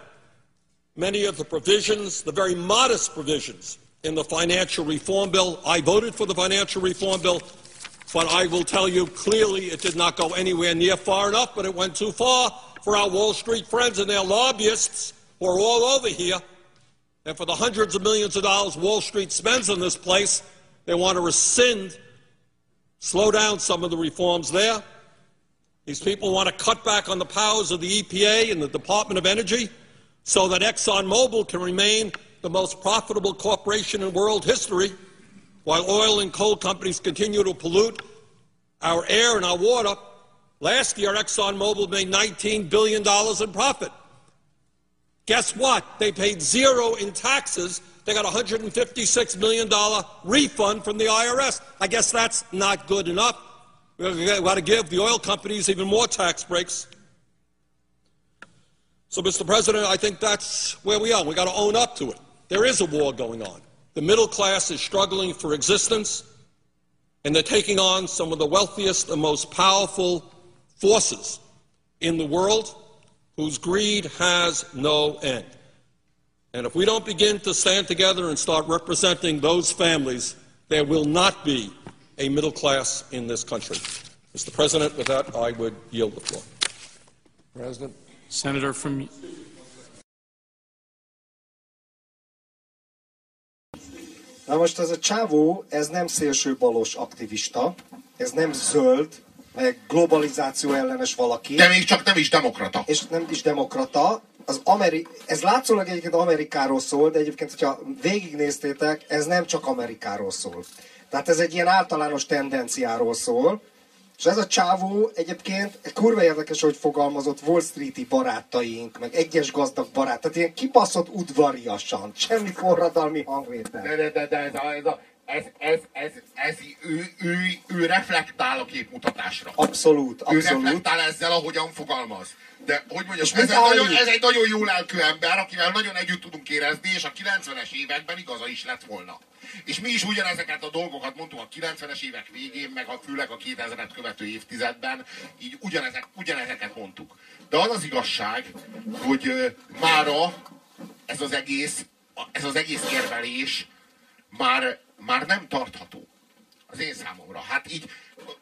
many of the provisions, the very modest provisions in the financial reform bill. I voted for the financial reform bill, but I will tell you clearly it did not go anywhere near far enough, but it went too far for our Wall Street friends and their lobbyists who are all over here. And for the hundreds of millions of dollars Wall Street spends on this place, they want to rescind, slow down some of the reforms there. These people want to cut back on the powers of the EPA and the Department of Energy so that ExxonMobil can remain the most profitable corporation in world history while oil and coal companies continue to pollute our air and our water Last year, ExxonMobil made $19 billion in profit. Guess what? They paid zero in taxes. They got a $156 million refund from the IRS. I guess that's not good enough. We've got to give the oil companies even more tax breaks. So, Mr. President, I think that's where we are. We've got to own up to it. There is a war going on. The middle class is struggling for existence, and they're taking on some of the wealthiest and most powerful forces in the world whose greed has no end. And if we don't begin to stand together and start representing those families, there will not be a middle class in this country. Mr. President, with that, I would yield the floor. President. Senator from. Na most ez a csávó, ez nem szélsőbalos aktivista, ez nem zöld, meg globalizáció ellenes valaki. De még csak nem is demokrata. És nem is demokrata. Az Ameri- ez látszólag egyébként Amerikáról szól, de egyébként, hogyha végignéztétek, ez nem csak Amerikáról szól. Tehát ez egy ilyen általános tendenciáról szól. És ez a csávó egyébként kurva érdekes, hogy fogalmazott Wall Street-i barátaink, meg egyes gazdag barát, tehát ilyen kibaszott udvariasan, semmi forradalmi hangvétel. De, de, de, de a, ez, a, ez, ez, ez, ez ő, ő, ő reflektál a képmutatásra. Abszolút, Ő abszolút. reflektál ezzel, ahogyan fogalmaz. De hogy mondjam, És ez egy, nagyon, ez egy nagyon jó lelkű ember, akivel nagyon együtt tudunk érezni, és a 90-es években igaza is lett volna. És mi is ugyanezeket a dolgokat mondtuk a 90-es évek végén, meg a, főleg a 2000-et követő évtizedben, így ugyanezek, ugyanezeket mondtuk. De az az igazság, hogy ö, mára ez az egész, ez az egész érvelés már, már nem tartható. Az én számomra. Hát így,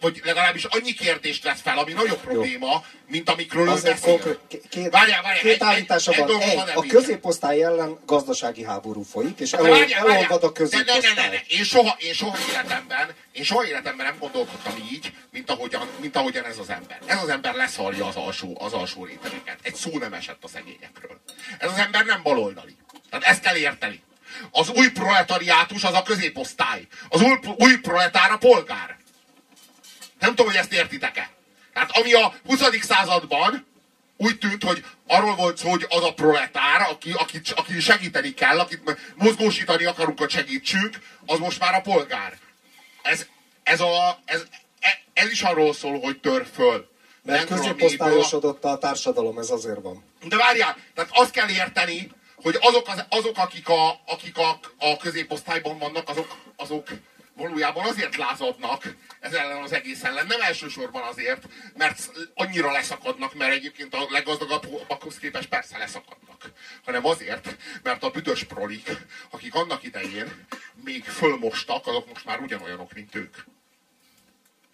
vagy legalábbis annyi kérdést vesz fel, ami nagyobb probléma, mint amikről ő beszél. konkrét, két, Várjál, várjál, két állítása egy- van. egy Egy, a középosztály ellen gazdasági háború folyik, és elol, várjál, várjál. elolvad a De ne, ne, ne, ne. középosztály. Én soha, én soha életemben, én soha életemben nem gondolkodtam így, mint ahogyan, mint ahogyan ez az ember. Ez az ember leszarja az alsó, az alsó rétegeket. Egy szó nem esett a szegényekről. Ez az ember nem baloldali. Tehát ezt kell érteni. Az új proletariátus az a középosztály. Az új, új proletár a polgár. Nem tudom, hogy ezt értitek-e. Tehát ami a 20. században úgy tűnt, hogy arról volt szó, hogy az a proletár, aki, aki, aki segíteni kell, akit mozgósítani akarunk, hogy segítsünk, az most már a polgár. Ez, ez, a, ez, e- ez is arról szól, hogy tör föl. Mert középosztályosodott a társadalom, ez azért van. de várjál, tehát azt kell érteni, hogy azok, az, azok akik, a, akik a, a középosztályban vannak, azok, azok valójában azért lázadnak ez ellen az egész ellen. Nem elsősorban azért, mert annyira leszakadnak, mert egyébként a leggazdagabbakhoz képest persze leszakadnak. Hanem azért, mert a büdös prolik, akik annak idején még fölmostak, azok most már ugyanolyanok, mint ők.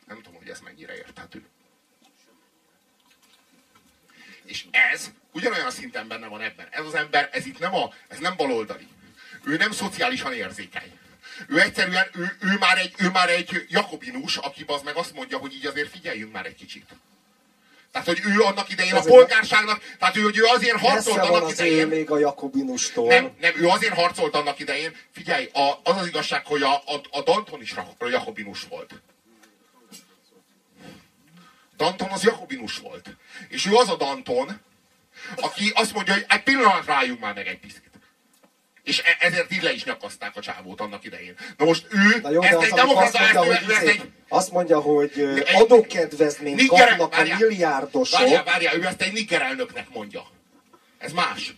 Nem tudom, hogy ez mennyire érthető. És ez ugyanolyan szinten benne van ebben. Ez az ember, ez itt nem, a, ez nem baloldali. Ő nem szociálisan érzékeny. Ő egyszerűen, ő, ő, már egy, ő már egy jakobinus, aki az meg azt mondja, hogy így azért figyeljünk már egy kicsit. Tehát, hogy ő annak idején a polgárságnak, tehát ő, hogy ő azért harcolt annak az idején, még a jakobinustól. nem, nem, ő azért harcolt annak idején. Figyelj, a, az az igazság, hogy a, a, a Danton is jakobinus volt. Danton az jakobinus volt. És ő az a Danton, aki azt mondja, hogy egy pillanat rájunk már meg egy picit. És e- ezért így le is nyakaszták a csávót annak idején. Na most ő, Na jó, ezt az, egy azt mondja, hogy, ezt izé, egy, azt mondja, hogy adókedvezményt Nigger- kapnak a várjál, milliárdosok. Várjál, várjál, ő ezt egy nigger elnöknek mondja. Ez más.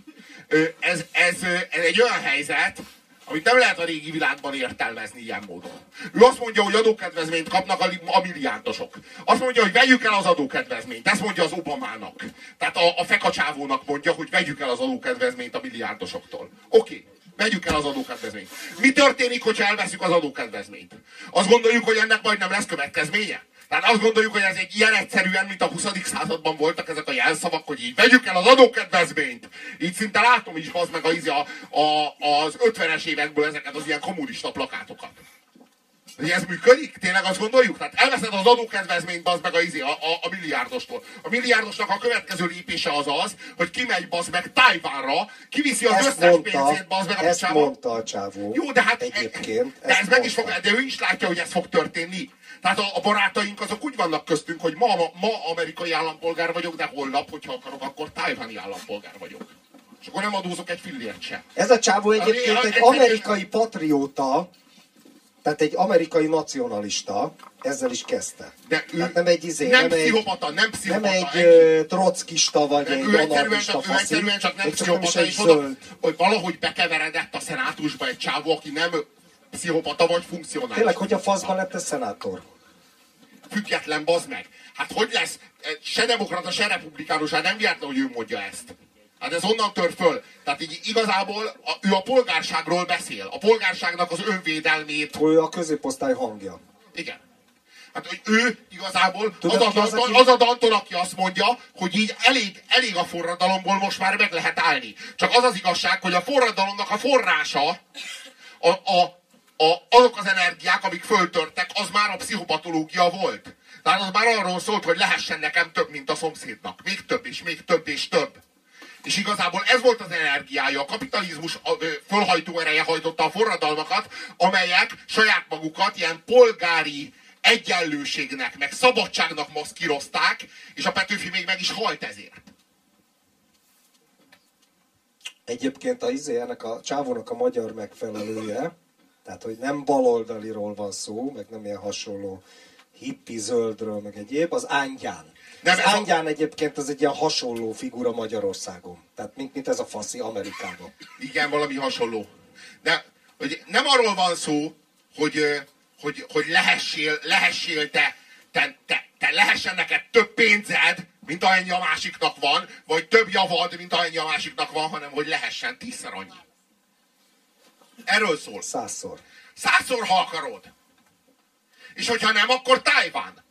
Ez, ez, ö, ez egy olyan helyzet, amit nem lehet a régi világban értelmezni ilyen módon. Ő azt mondja, hogy adókedvezményt kapnak a, li- a milliárdosok. Azt mondja, hogy vegyük el az adókedvezményt. Ezt mondja az Obamának. Tehát a, a fekacsávónak mondja, hogy vegyük el az adókedvezményt a milliárdosoktól. Oké. Vegyük el az adókedvezményt. Mi történik, hogyha elveszük az adókedvezményt? Azt gondoljuk, hogy ennek majd nem lesz következménye? Tehát azt gondoljuk, hogy ez egy ilyen egyszerűen, mint a 20. században voltak ezek a jelszavak, hogy így vegyük el az adókedvezményt. Így szinte látom is az meg a, a, a, az 50-es évekből ezeket az ilyen kommunista plakátokat. Hogy ez működik? Tényleg azt gondoljuk? Tehát elveszed az adókedvezményt, bazd meg a, izé, a, a, a milliárdostól. A milliárdosnak a következő lépése az az, hogy kimegy, bazd meg Tájvánra, kiviszi az Ezt összes mondta, pénzét, bazd meg a ezt mondta a csávó. Jó, de hát Egyébként. de ez meg is fog, de ő is látja, hogy ez fog történni. Tehát a, a barátaink azok úgy vannak köztünk, hogy ma, ma, ma amerikai állampolgár vagyok, de holnap, hogyha akarok, akkor tájváni állampolgár vagyok. És akkor nem adózok egy fillért se. Ez a csávó egyébként Ami- egy egy- amerikai patrióta, tehát egy amerikai nacionalista, ezzel is kezdte. De ő Tehát nem egy izé, nem, nem egy- pszichopata, nem Nem pszichopata. egy ennyi. ö, trockista vagy Nem, egy ő egyszerűen csak, ő faszi, egyszerűen csak nem nem pszichopata, egy és oda, hogy valahogy bekeveredett a szenátusba egy csávó, aki nem pszichopata vagy funkcionális. Tényleg, hogy a faszban lett a szenátor? Független, bazd meg. Hát hogy lesz? Se demokrata, se republikánus, hát nem véletlen, hogy ő mondja ezt. Hát ez onnan tör föl. Tehát így igazából a, ő a polgárságról beszél. A polgárságnak az önvédelmét. Ő a középosztály hangja. Igen. Hát, hogy ő igazából Tudod, az a, az, Danton, az a Danton, aki azt mondja, hogy így elég, elég a forradalomból most már meg lehet állni. Csak az az igazság, hogy a forradalomnak a forrása, a, a, a, azok az energiák, amik föltörtek, az már a pszichopatológia volt. Tehát az már arról szólt, hogy lehessen nekem több, mint a szomszédnak. Még több, és még több, és több. És igazából ez volt az energiája, a kapitalizmus fölhajtó ereje hajtotta a forradalmakat, amelyek saját magukat ilyen polgári egyenlőségnek, meg szabadságnak maszkírozták, és a Petőfi még meg is halt ezért. Egyébként a izé, a csávónak a magyar megfelelője, tehát hogy nem baloldaliról van szó, meg nem ilyen hasonló hippi zöldről, meg egyéb, az Ángyán. Nem, az ez a- Ángyán egyébként az egy ilyen hasonló figura Magyarországon. Tehát mint, mint ez a faszi Amerikában. Igen, valami hasonló. De hogy nem arról van szó, hogy, hogy, hogy lehessél, lehessél te, te, te, te lehessen neked több pénzed, mint amennyi a másiknak van, vagy több javad, mint amennyi a másiknak van, hanem hogy lehessen tízszer annyi. Erről szól. Százszor. Százszor, ha akarod. És hogyha nem, akkor Tájván.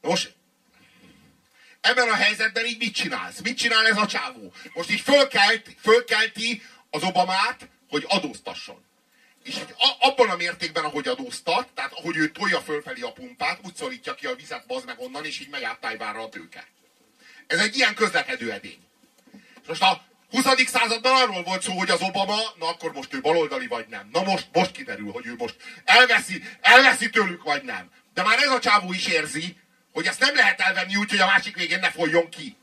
Most ebben a helyzetben így mit csinálsz? Mit csinál ez a csávó? Most így fölkelt, fölkelti az Obamát, hogy adóztasson. És így a, abban a mértékben, ahogy adóztat, tehát ahogy ő tolja fölfelé a pumpát, úgy szorítja ki a vizet, bazd meg onnan, és így megy át Tájvánra a tőke. Ez egy ilyen közlekedő edény. Most a 20. században arról volt szó, hogy az Obama, na akkor most ő baloldali vagy nem. Na most, most kiderül, hogy ő most elveszi, elveszi tőlük vagy nem. De már ez a csávó is érzi, hogy ezt nem lehet elvenni úgy, hogy a másik végén ne folyjon ki.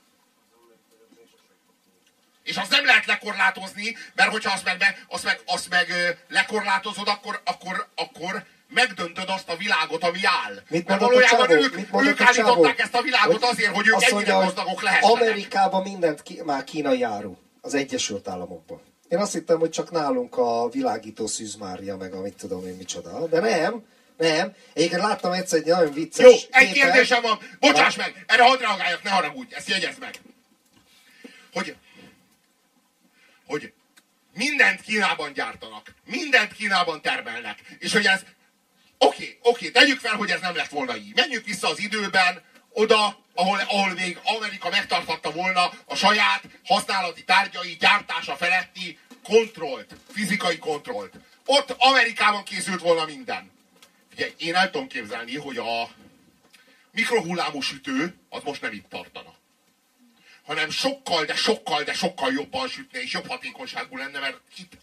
És azt nem lehet lekorlátozni, mert hogyha azt meg, azt meg, azt meg lekorlátozod, akkor, akkor, akkor megdöntöd azt a világot, ami áll. Mit mert valójában ők, Mit ők állították ezt a világot hogy azért, hogy ők ennyire gazdagok lehessenek. Amerikában mindent ki, már kínai áru. Az Egyesült Államokban. Én azt hittem, hogy csak nálunk a világító szűzmária, meg a mit tudom én micsoda. De nem, nem. Egyébként láttam egyszer egy nagyon vicces Jó, egy képet. kérdésem van. Bocsáss meg, erre hadd reagáljak, ne haragudj, ezt jegyezd meg. Hogy, hogy mindent Kínában gyártanak, mindent Kínában termelnek, és hogy ez, oké, okay, oké, okay, tegyük fel, hogy ez nem lett volna így. Menjünk vissza az időben, oda, ahol, ahol még Amerika megtartatta volna a saját használati tárgyai gyártása feletti kontrollt, fizikai kontrollt. Ott Amerikában készült volna minden. Ugye, én el tudom képzelni, hogy a mikrohullámú sütő az most nem itt tartana. Hanem sokkal, de sokkal, de sokkal jobban sütne, és jobb hatékonyságú lenne, mert itt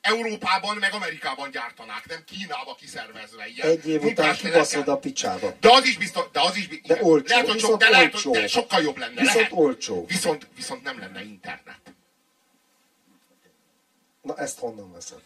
Európában, meg Amerikában gyártanák, nem Kínába kiszervezve. Ilyen Egy év után kibaszod a picsába. De az is biztos, de az is de olcsó, lehet, hogy, sok, de lehet, hogy de sokkal jobb lenne. Viszont lehet. olcsó. Viszont, viszont nem lenne internet. Na ezt honnan veszed?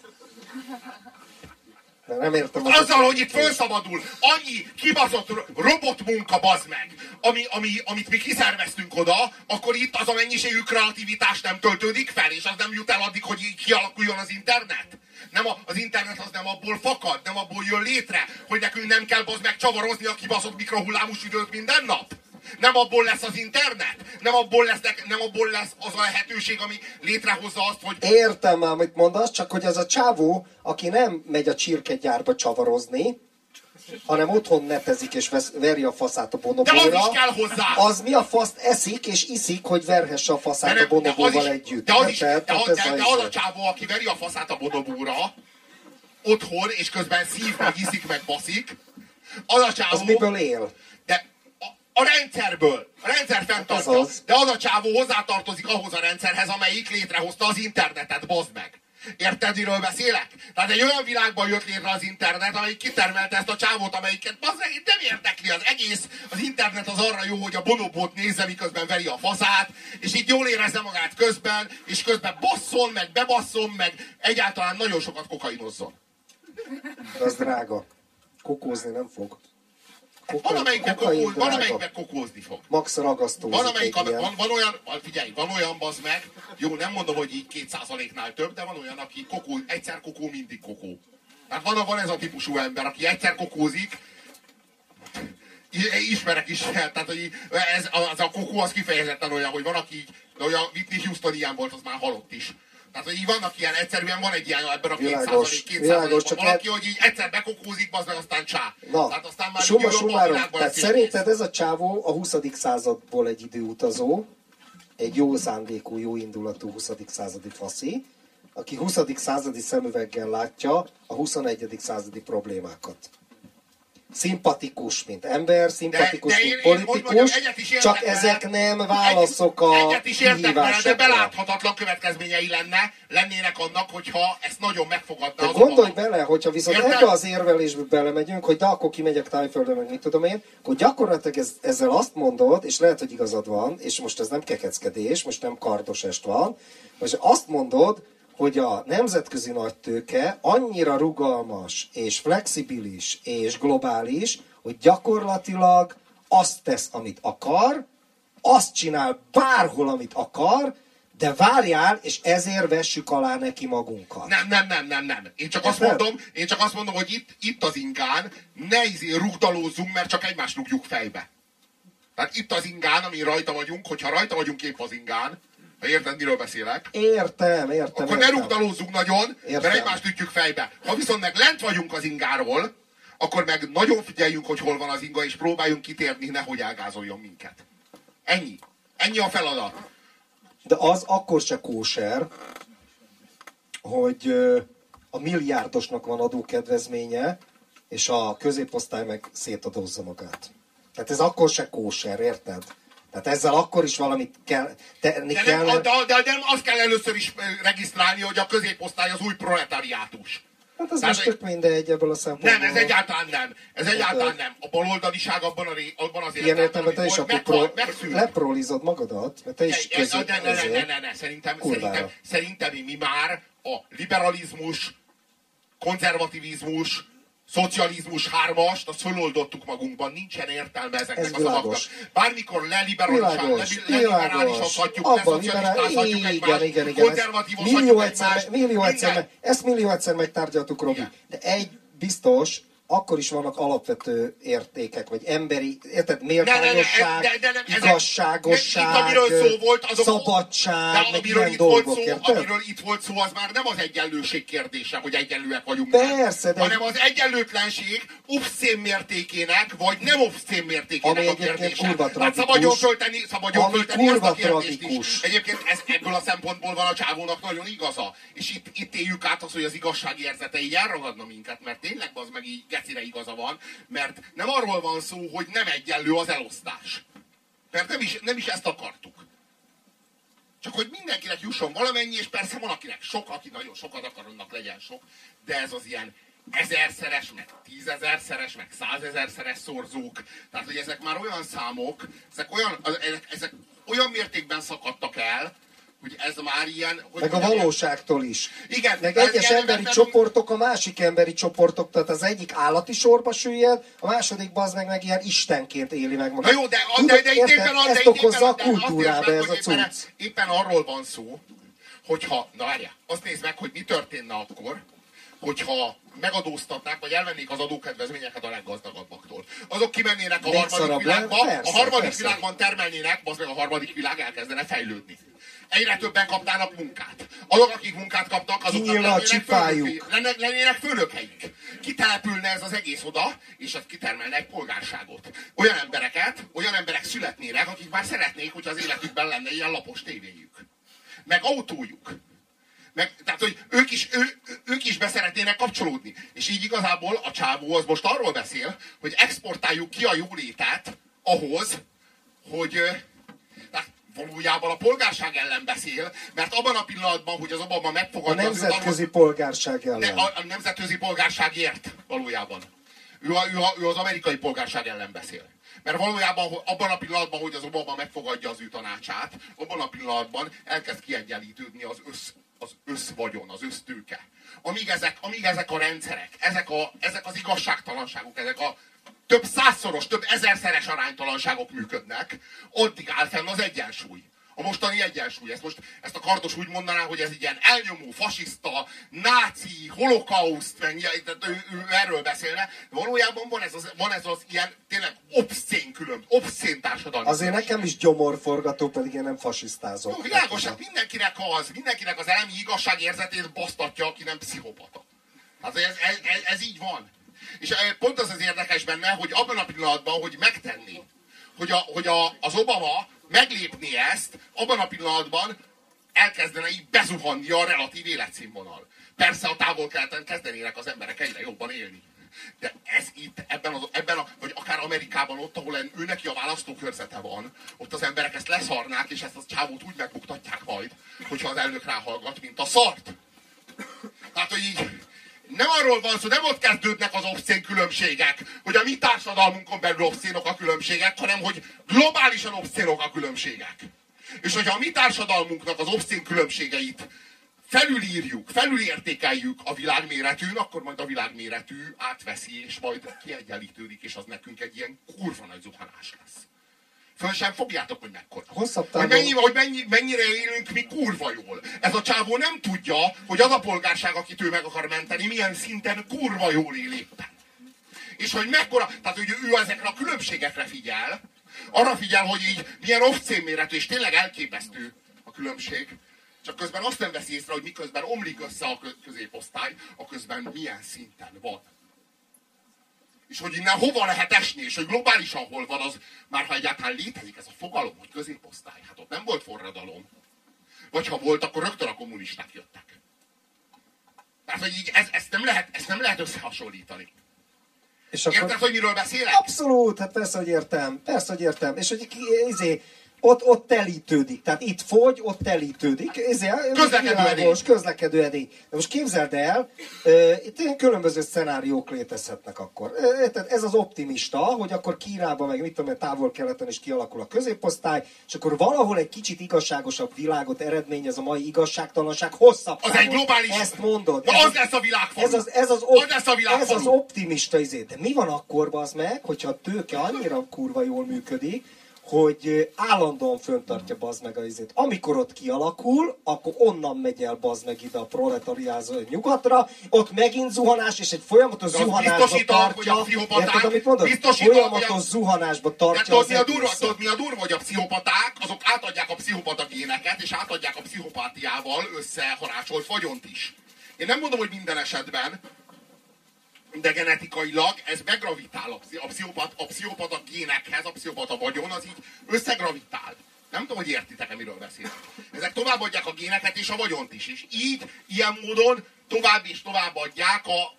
De nem értem. Az Azzal, hogy itt felszabadul annyi kibaszott robotmunka, bazd meg, ami, ami, amit mi kiszerveztünk oda, akkor itt az a mennyiségű kreativitás nem töltődik fel, és az nem jut el addig, hogy kialakuljon az internet. Nem a, az internet az nem abból fakad, nem abból jön létre, hogy nekünk nem kell bazd meg csavarozni a kibaszott mikrohullámú sütőt minden nap. Nem abból lesz az internet? Nem abból, lesz, nem abból lesz az a lehetőség, ami létrehozza azt, hogy... Értem már, amit mondasz, csak hogy az a csávó, aki nem megy a csirkegyárba csavarozni, hanem otthon netezik és vesz, veri a faszát a bonobóra. De az is kell hozzá! Az mi a faszt eszik és iszik, hogy verhesse a faszát nem, a bonobóval együtt. De az, is, de, de, de, de az a csávó, aki veri a faszát a bonobóra, otthon, és közben szív, meg iszik, meg baszik, az a csávó... Az miből él? A rendszerből. A rendszer fenntartja. Az az. De az a csávó hozzátartozik ahhoz a rendszerhez, amelyik létrehozta az internetet, bozd meg. Érted, miről beszélek? Tehát egy olyan világban jött létre az internet, amelyik kitermelte ezt a csávót, amelyiket bazdmeg, nem érdekli az egész. Az internet az arra jó, hogy a bonobót nézze, miközben veri a faszát, és így jól érezze magát közben, és közben basszon, meg bebasszon, meg egyáltalán nagyon sokat kokainozzon. Az drága. Kokózni nem fog. Van, amelyikben, kokó, van, amelyikben kokózni fog. Max ragasztó. Van, amelyik, van, van, olyan, figyelj, van olyan bazd meg, jó, nem mondom, hogy így kétszázaléknál több, de van olyan, aki kokó, egyszer kokó, mindig kokó. Tehát van, van ez a típusú ember, aki egyszer kokózik, ismerek is, [LAUGHS] tehát hogy ez, az a kokó az kifejezetten olyan, hogy van, aki, de olyan Whitney Houston ilyen volt, az már halott is. Tehát, hogy így vannak ilyen, egyszerűen van egy ilyen ebben a világos, 2 világos, csak valaki, hogy így egyszer bekokózik, az meg aztán csá. Na, tehát aztán már summa summarum, tehát szerinted ez a csávó a 20. századból egy időutazó, egy jó szándékú, jó indulatú 20. századi faszi, aki 20. századi szemüveggel látja a 21. századi problémákat szimpatikus, mint ember, szimpatikus, de, de mint én, politikus, mondjam, csak vele, ezek nem válaszok a Egyet is értek vele, de beláthatatlan következményei lenne, lennének annak, hogyha ezt nagyon megfogadná de az gondolj a... bele, hogyha viszont Érte? ebbe az érvelésbe belemegyünk, hogy de akkor kimegyek tájföldre, meg mit tudom én, akkor gyakorlatilag ez, ezzel azt mondod, és lehet, hogy igazad van, és most ez nem kekeckedés, most nem kardos est van, most azt mondod, hogy a nemzetközi nagytőke annyira rugalmas, és flexibilis, és globális, hogy gyakorlatilag azt tesz, amit akar, azt csinál bárhol, amit akar, de várjál, és ezért vessük alá neki magunkat. Nem, nem, nem, nem, nem. Én csak, azt mondom, én csak azt mondom, hogy itt, itt az ingán ne izé rugdalózzunk, mert csak egymást rúgjuk fejbe. Tehát itt az ingán, ami rajta vagyunk, hogyha rajta vagyunk épp az ingán, Ha érted, miről beszélek? Értem, értem, Akkor ne értem. rúgdalózzunk nagyon, Értem. mert egymást ütjük fejbe. Ha viszont meg lent vagyunk az ingáról, akkor meg nagyon figyeljünk, hogy hol van az inga, és próbáljunk kitérni, nehogy elgázoljon minket. Ennyi. Ennyi a feladat. De az akkor se kóser, hogy a milliárdosnak van adókedvezménye, és a középosztály meg szétadózza magát. Tehát ez akkor se kóser, érted? Tehát ezzel akkor is valamit kell tenni De, kell. nem, de, de, de azt kell először is ö, regisztrálni, hogy a középosztály az új proletariátus. Hát ez Tehát, most tök mindegy ebből a szempontból. Nem, ez egyáltalán nem. Ez egyáltalán nem. A baloldaliság abban, a ré, abban az Ilyen értelemben, te is akkor pro, leprolizod magadat, mert te is közé, ne, ne, ne, ne, ne, ne, szerintem, szerintem, szerintem mi már a liberalizmus, konzervativizmus, szocializmus hármast, azt föloldottuk magunkban, nincsen értelme ezeknek Ez a szavaknak. Bármikor leliberalizálhatjuk, igen, igen, igen. Ezt millió egyszer, millió egyszer, ezt millió egyszer megtárgyaltuk, Robi. De egy biztos, akkor is vannak alapvető értékek, vagy emberi, érted, méltányosság, de- de ezek- igazságosság, itt, amiről szó volt, azok, szabadság, de meg ilyen itt volt szó, érted? amiről itt volt szó, az már nem az egyenlőség kérdése, hogy egyenlőek vagyunk. Persze, de- hanem az egyenlőtlenség obszén mértékének, vagy nem obszén mértékének Ami a kérdése. kurva Hát szabadjon föltenni, szabadjon föltenni ezt a kérdést tragikus. is. Egyébként ez, ebből a szempontból van a csávónak nagyon igaza. És itt, itt éljük át azt, hogy az igazság érzete így elragadna minket, mert tényleg az meg így gecire igaza van, mert nem arról van szó, hogy nem egyenlő az elosztás. Mert nem is, nem is ezt akartuk. Csak hogy mindenkinek jusson valamennyi, és persze van, akinek sok, aki nagyon sokat akar, annak legyen sok, de ez az ilyen ezerszeres, meg tízezerszeres, meg százezerszeres szorzók. Tehát, hogy ezek már olyan számok, ezek olyan, ezek, ezek olyan mértékben szakadtak el, hogy ez már ilyen... Hogy Meg a valóságtól is. Igen, Meg egyes emberi nem- csoportok a másik emberi csoportok, tehát az egyik állati sorba süllyed, a második az meg, meg ilyen istenként éli meg Na magát. jó, de, de, Tudod, de, itt érted? éppen, az- de ezt okozza éppen, a de kultúrába ez a cucc. éppen arról van szó, hogyha, na várjál, azt nézd meg, hogy mi történne akkor, hogyha megadóztatnák, vagy elvennék az adókedvezményeket a leggazdagabbaktól. Azok kimennének a harmadik világba? Persze, a harmadik persze. világban termelnének, az meg a harmadik világ elkezdene fejlődni. Egyre többen kapnának munkát. Azok, akik munkát kapnak, azoknak Kinyílna a lennének, főnökei- lenne- lennének főnökeik. Kitelepülne ez az egész oda, és az kitermelne egy polgárságot. Olyan embereket, olyan emberek születnének, akik már szeretnék, hogy az életükben lenne ilyen lapos tévéjük. Meg autójuk. Meg, tehát, hogy ők is, ő, ők is beszeretnének kapcsolódni. És így igazából a csávó az most arról beszél, hogy exportáljuk ki a jólétet ahhoz, hogy valójában a polgárság ellen beszél, mert abban a pillanatban, hogy az Obama A megfogadja az nemzetközi polgárság ne, ellen. a, a nemzetközi polgárságért valójában. Ő, a, ő, a, ő az amerikai polgárság ellen beszél. Mert valójában abban a pillanatban, hogy az Obama megfogadja az ő tanácsát, abban a pillanatban elkezd kiegyenlítődni az, össz, az összvagyon, az össztőke. Amíg ezek, amíg ezek a rendszerek, ezek, a, ezek az igazságtalanságok, ezek a több százszoros, több ezerszeres aránytalanságok működnek, addig áll fenn az egyensúly. A mostani egyensúly. Ezt most ezt a kardos úgy mondaná, hogy ez ilyen elnyomó, fasiszta, náci, holokauszt, meg tehát ő, ő erről beszélne. Valójában van ez az, van ez az ilyen tényleg obszén külön, obszén társadalmi. Azért nekem is gyomorforgató, pedig én nem fasisztázok. Jó, világos, hát mindenkinek az, mindenkinek az elemi igazságérzetét basztatja, aki nem pszichopata. Hát ez, ez, ez, ez így van. És pont az az érdekes benne, hogy abban a pillanatban, hogy megtenni, hogy, a, hogy a, az Obama meglépni ezt, abban a pillanatban elkezdene így bezuhanni a relatív életszínvonal. Persze a távol-keleten kezdenének az emberek egyre jobban élni. De ez itt, ebben, az, ebben a, vagy akár Amerikában ott, ahol ő neki a választókörzete van, ott az emberek ezt leszarnák, és ezt a csávót úgy megbuktatják majd, hogyha az elnök ráhallgat, mint a szart. Tehát, hogy így nem arról van szó, nem ott kezdődnek az obszén különbségek, hogy a mi társadalmunkon belül obszénok a különbségek, hanem hogy globálisan obszénok a különbségek. És hogyha a mi társadalmunknak az obszén különbségeit felülírjuk, felülértékeljük a világméretűn, akkor majd a világméretű átveszi, és majd kiegyenlítődik, és az nekünk egy ilyen kurva nagy zuhanás lesz. Föl sem fogjátok, hogy mekkora. Hosszabb Hogy, távon- mennyi, hogy mennyi, mennyire élünk mi kurva jól. Ez a csávó nem tudja, hogy az a polgárság, akit ő meg akar menteni, milyen szinten kurva jól él éppen. És hogy mekkora, tehát hogy ő ezekre a különbségekre figyel, arra figyel, hogy így milyen obszén méretű, és tényleg elképesztő a különbség. Csak közben azt nem veszi észre, hogy miközben omlik össze a középosztály, a közben milyen szinten van. És hogy innen hova lehet esni, és hogy globálisan hol van az, már ha egyáltalán létezik ez a fogalom, hogy középosztály. Hát ott nem volt forradalom. Vagy ha volt, akkor rögtön a kommunisták jöttek. Tehát, hogy így ez, ezt, nem lehet, ezt nem lehet összehasonlítani. És akkor... Érted, hogy miről beszélek? Abszolút, hát persze, hogy értem. Persze, hogy értem. És hogy izé, ott, ott telítődik. Tehát itt fogy, ott telítődik. Ezért, közlekedő edény. Közlekedő edény. De most képzeld el, itt különböző szenáriók létezhetnek akkor. Tehát ez az optimista, hogy akkor Kínában, meg mit tudom, távol-keleten is kialakul a középosztály, és akkor valahol egy kicsit igazságosabb világot eredményez a mai igazságtalanság hosszabb Az egy globális... Ezt mondod. Na, ez az lesz a világ Ez az, ez az, op, az, lesz a világ ez az optimista izé. De mi van akkor, az meg, hogyha a tőke annyira kurva jól működik, hogy állandóan föntartja bazd meg a izét. Amikor ott kialakul, akkor onnan megy el bazd meg ide a proletariázó nyugatra, ott megint zuhanás, és egy folyamatos de zuhanásba tartja. Hogy a érted, amit mondod? Folyamatos hogy a... zuhanásba tartja de tudod, mi a durva, tudod, mi a durva, hogy a pszichopaták, azok átadják a pszichopata géneket, és átadják a pszichopátiával összeharácsolt vagyont is. Én nem mondom, hogy minden esetben, de genetikailag ez begravitál a, a, pszichopat, a pszichopata génekhez, a pszichopata vagyon, az így összegravitál. Nem tudom, hogy értitek-e, miről beszélek. Ezek továbbadják a géneket és a vagyont is. És így, ilyen módon tovább és tovább adják a,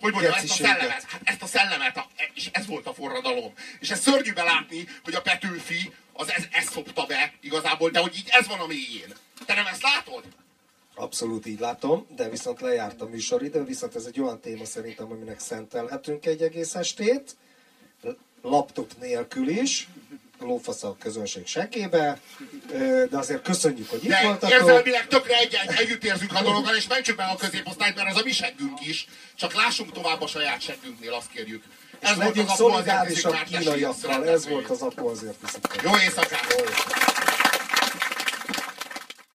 hogy mondjam, ezt a szellemet, hát ezt a szellemet, a, és ez volt a forradalom. És ez szörnyű belátni, hogy a Petőfi az ez, ezt szopta be igazából, de hogy így ez van a mélyén. Te nem ezt látod? Abszolút így látom, de viszont lejárt a műsoridő, viszont ez egy olyan téma szerintem, aminek szentelhetünk egy egész estét, laptop nélkül is, lófasz a közönség segébe, de azért köszönjük, hogy itt de voltatok. érzelmileg tökre egy, egy, együtt érzünk a dologgal, és mentsük meg a középosztályt, mert ez a mi seggünk is, csak lássunk tovább a saját seggünknél, azt kérjük. Ez és volt az szolidárisabb kínaiakkal, ez volt az apu azért Jó éjszakát! Jó éjszakát.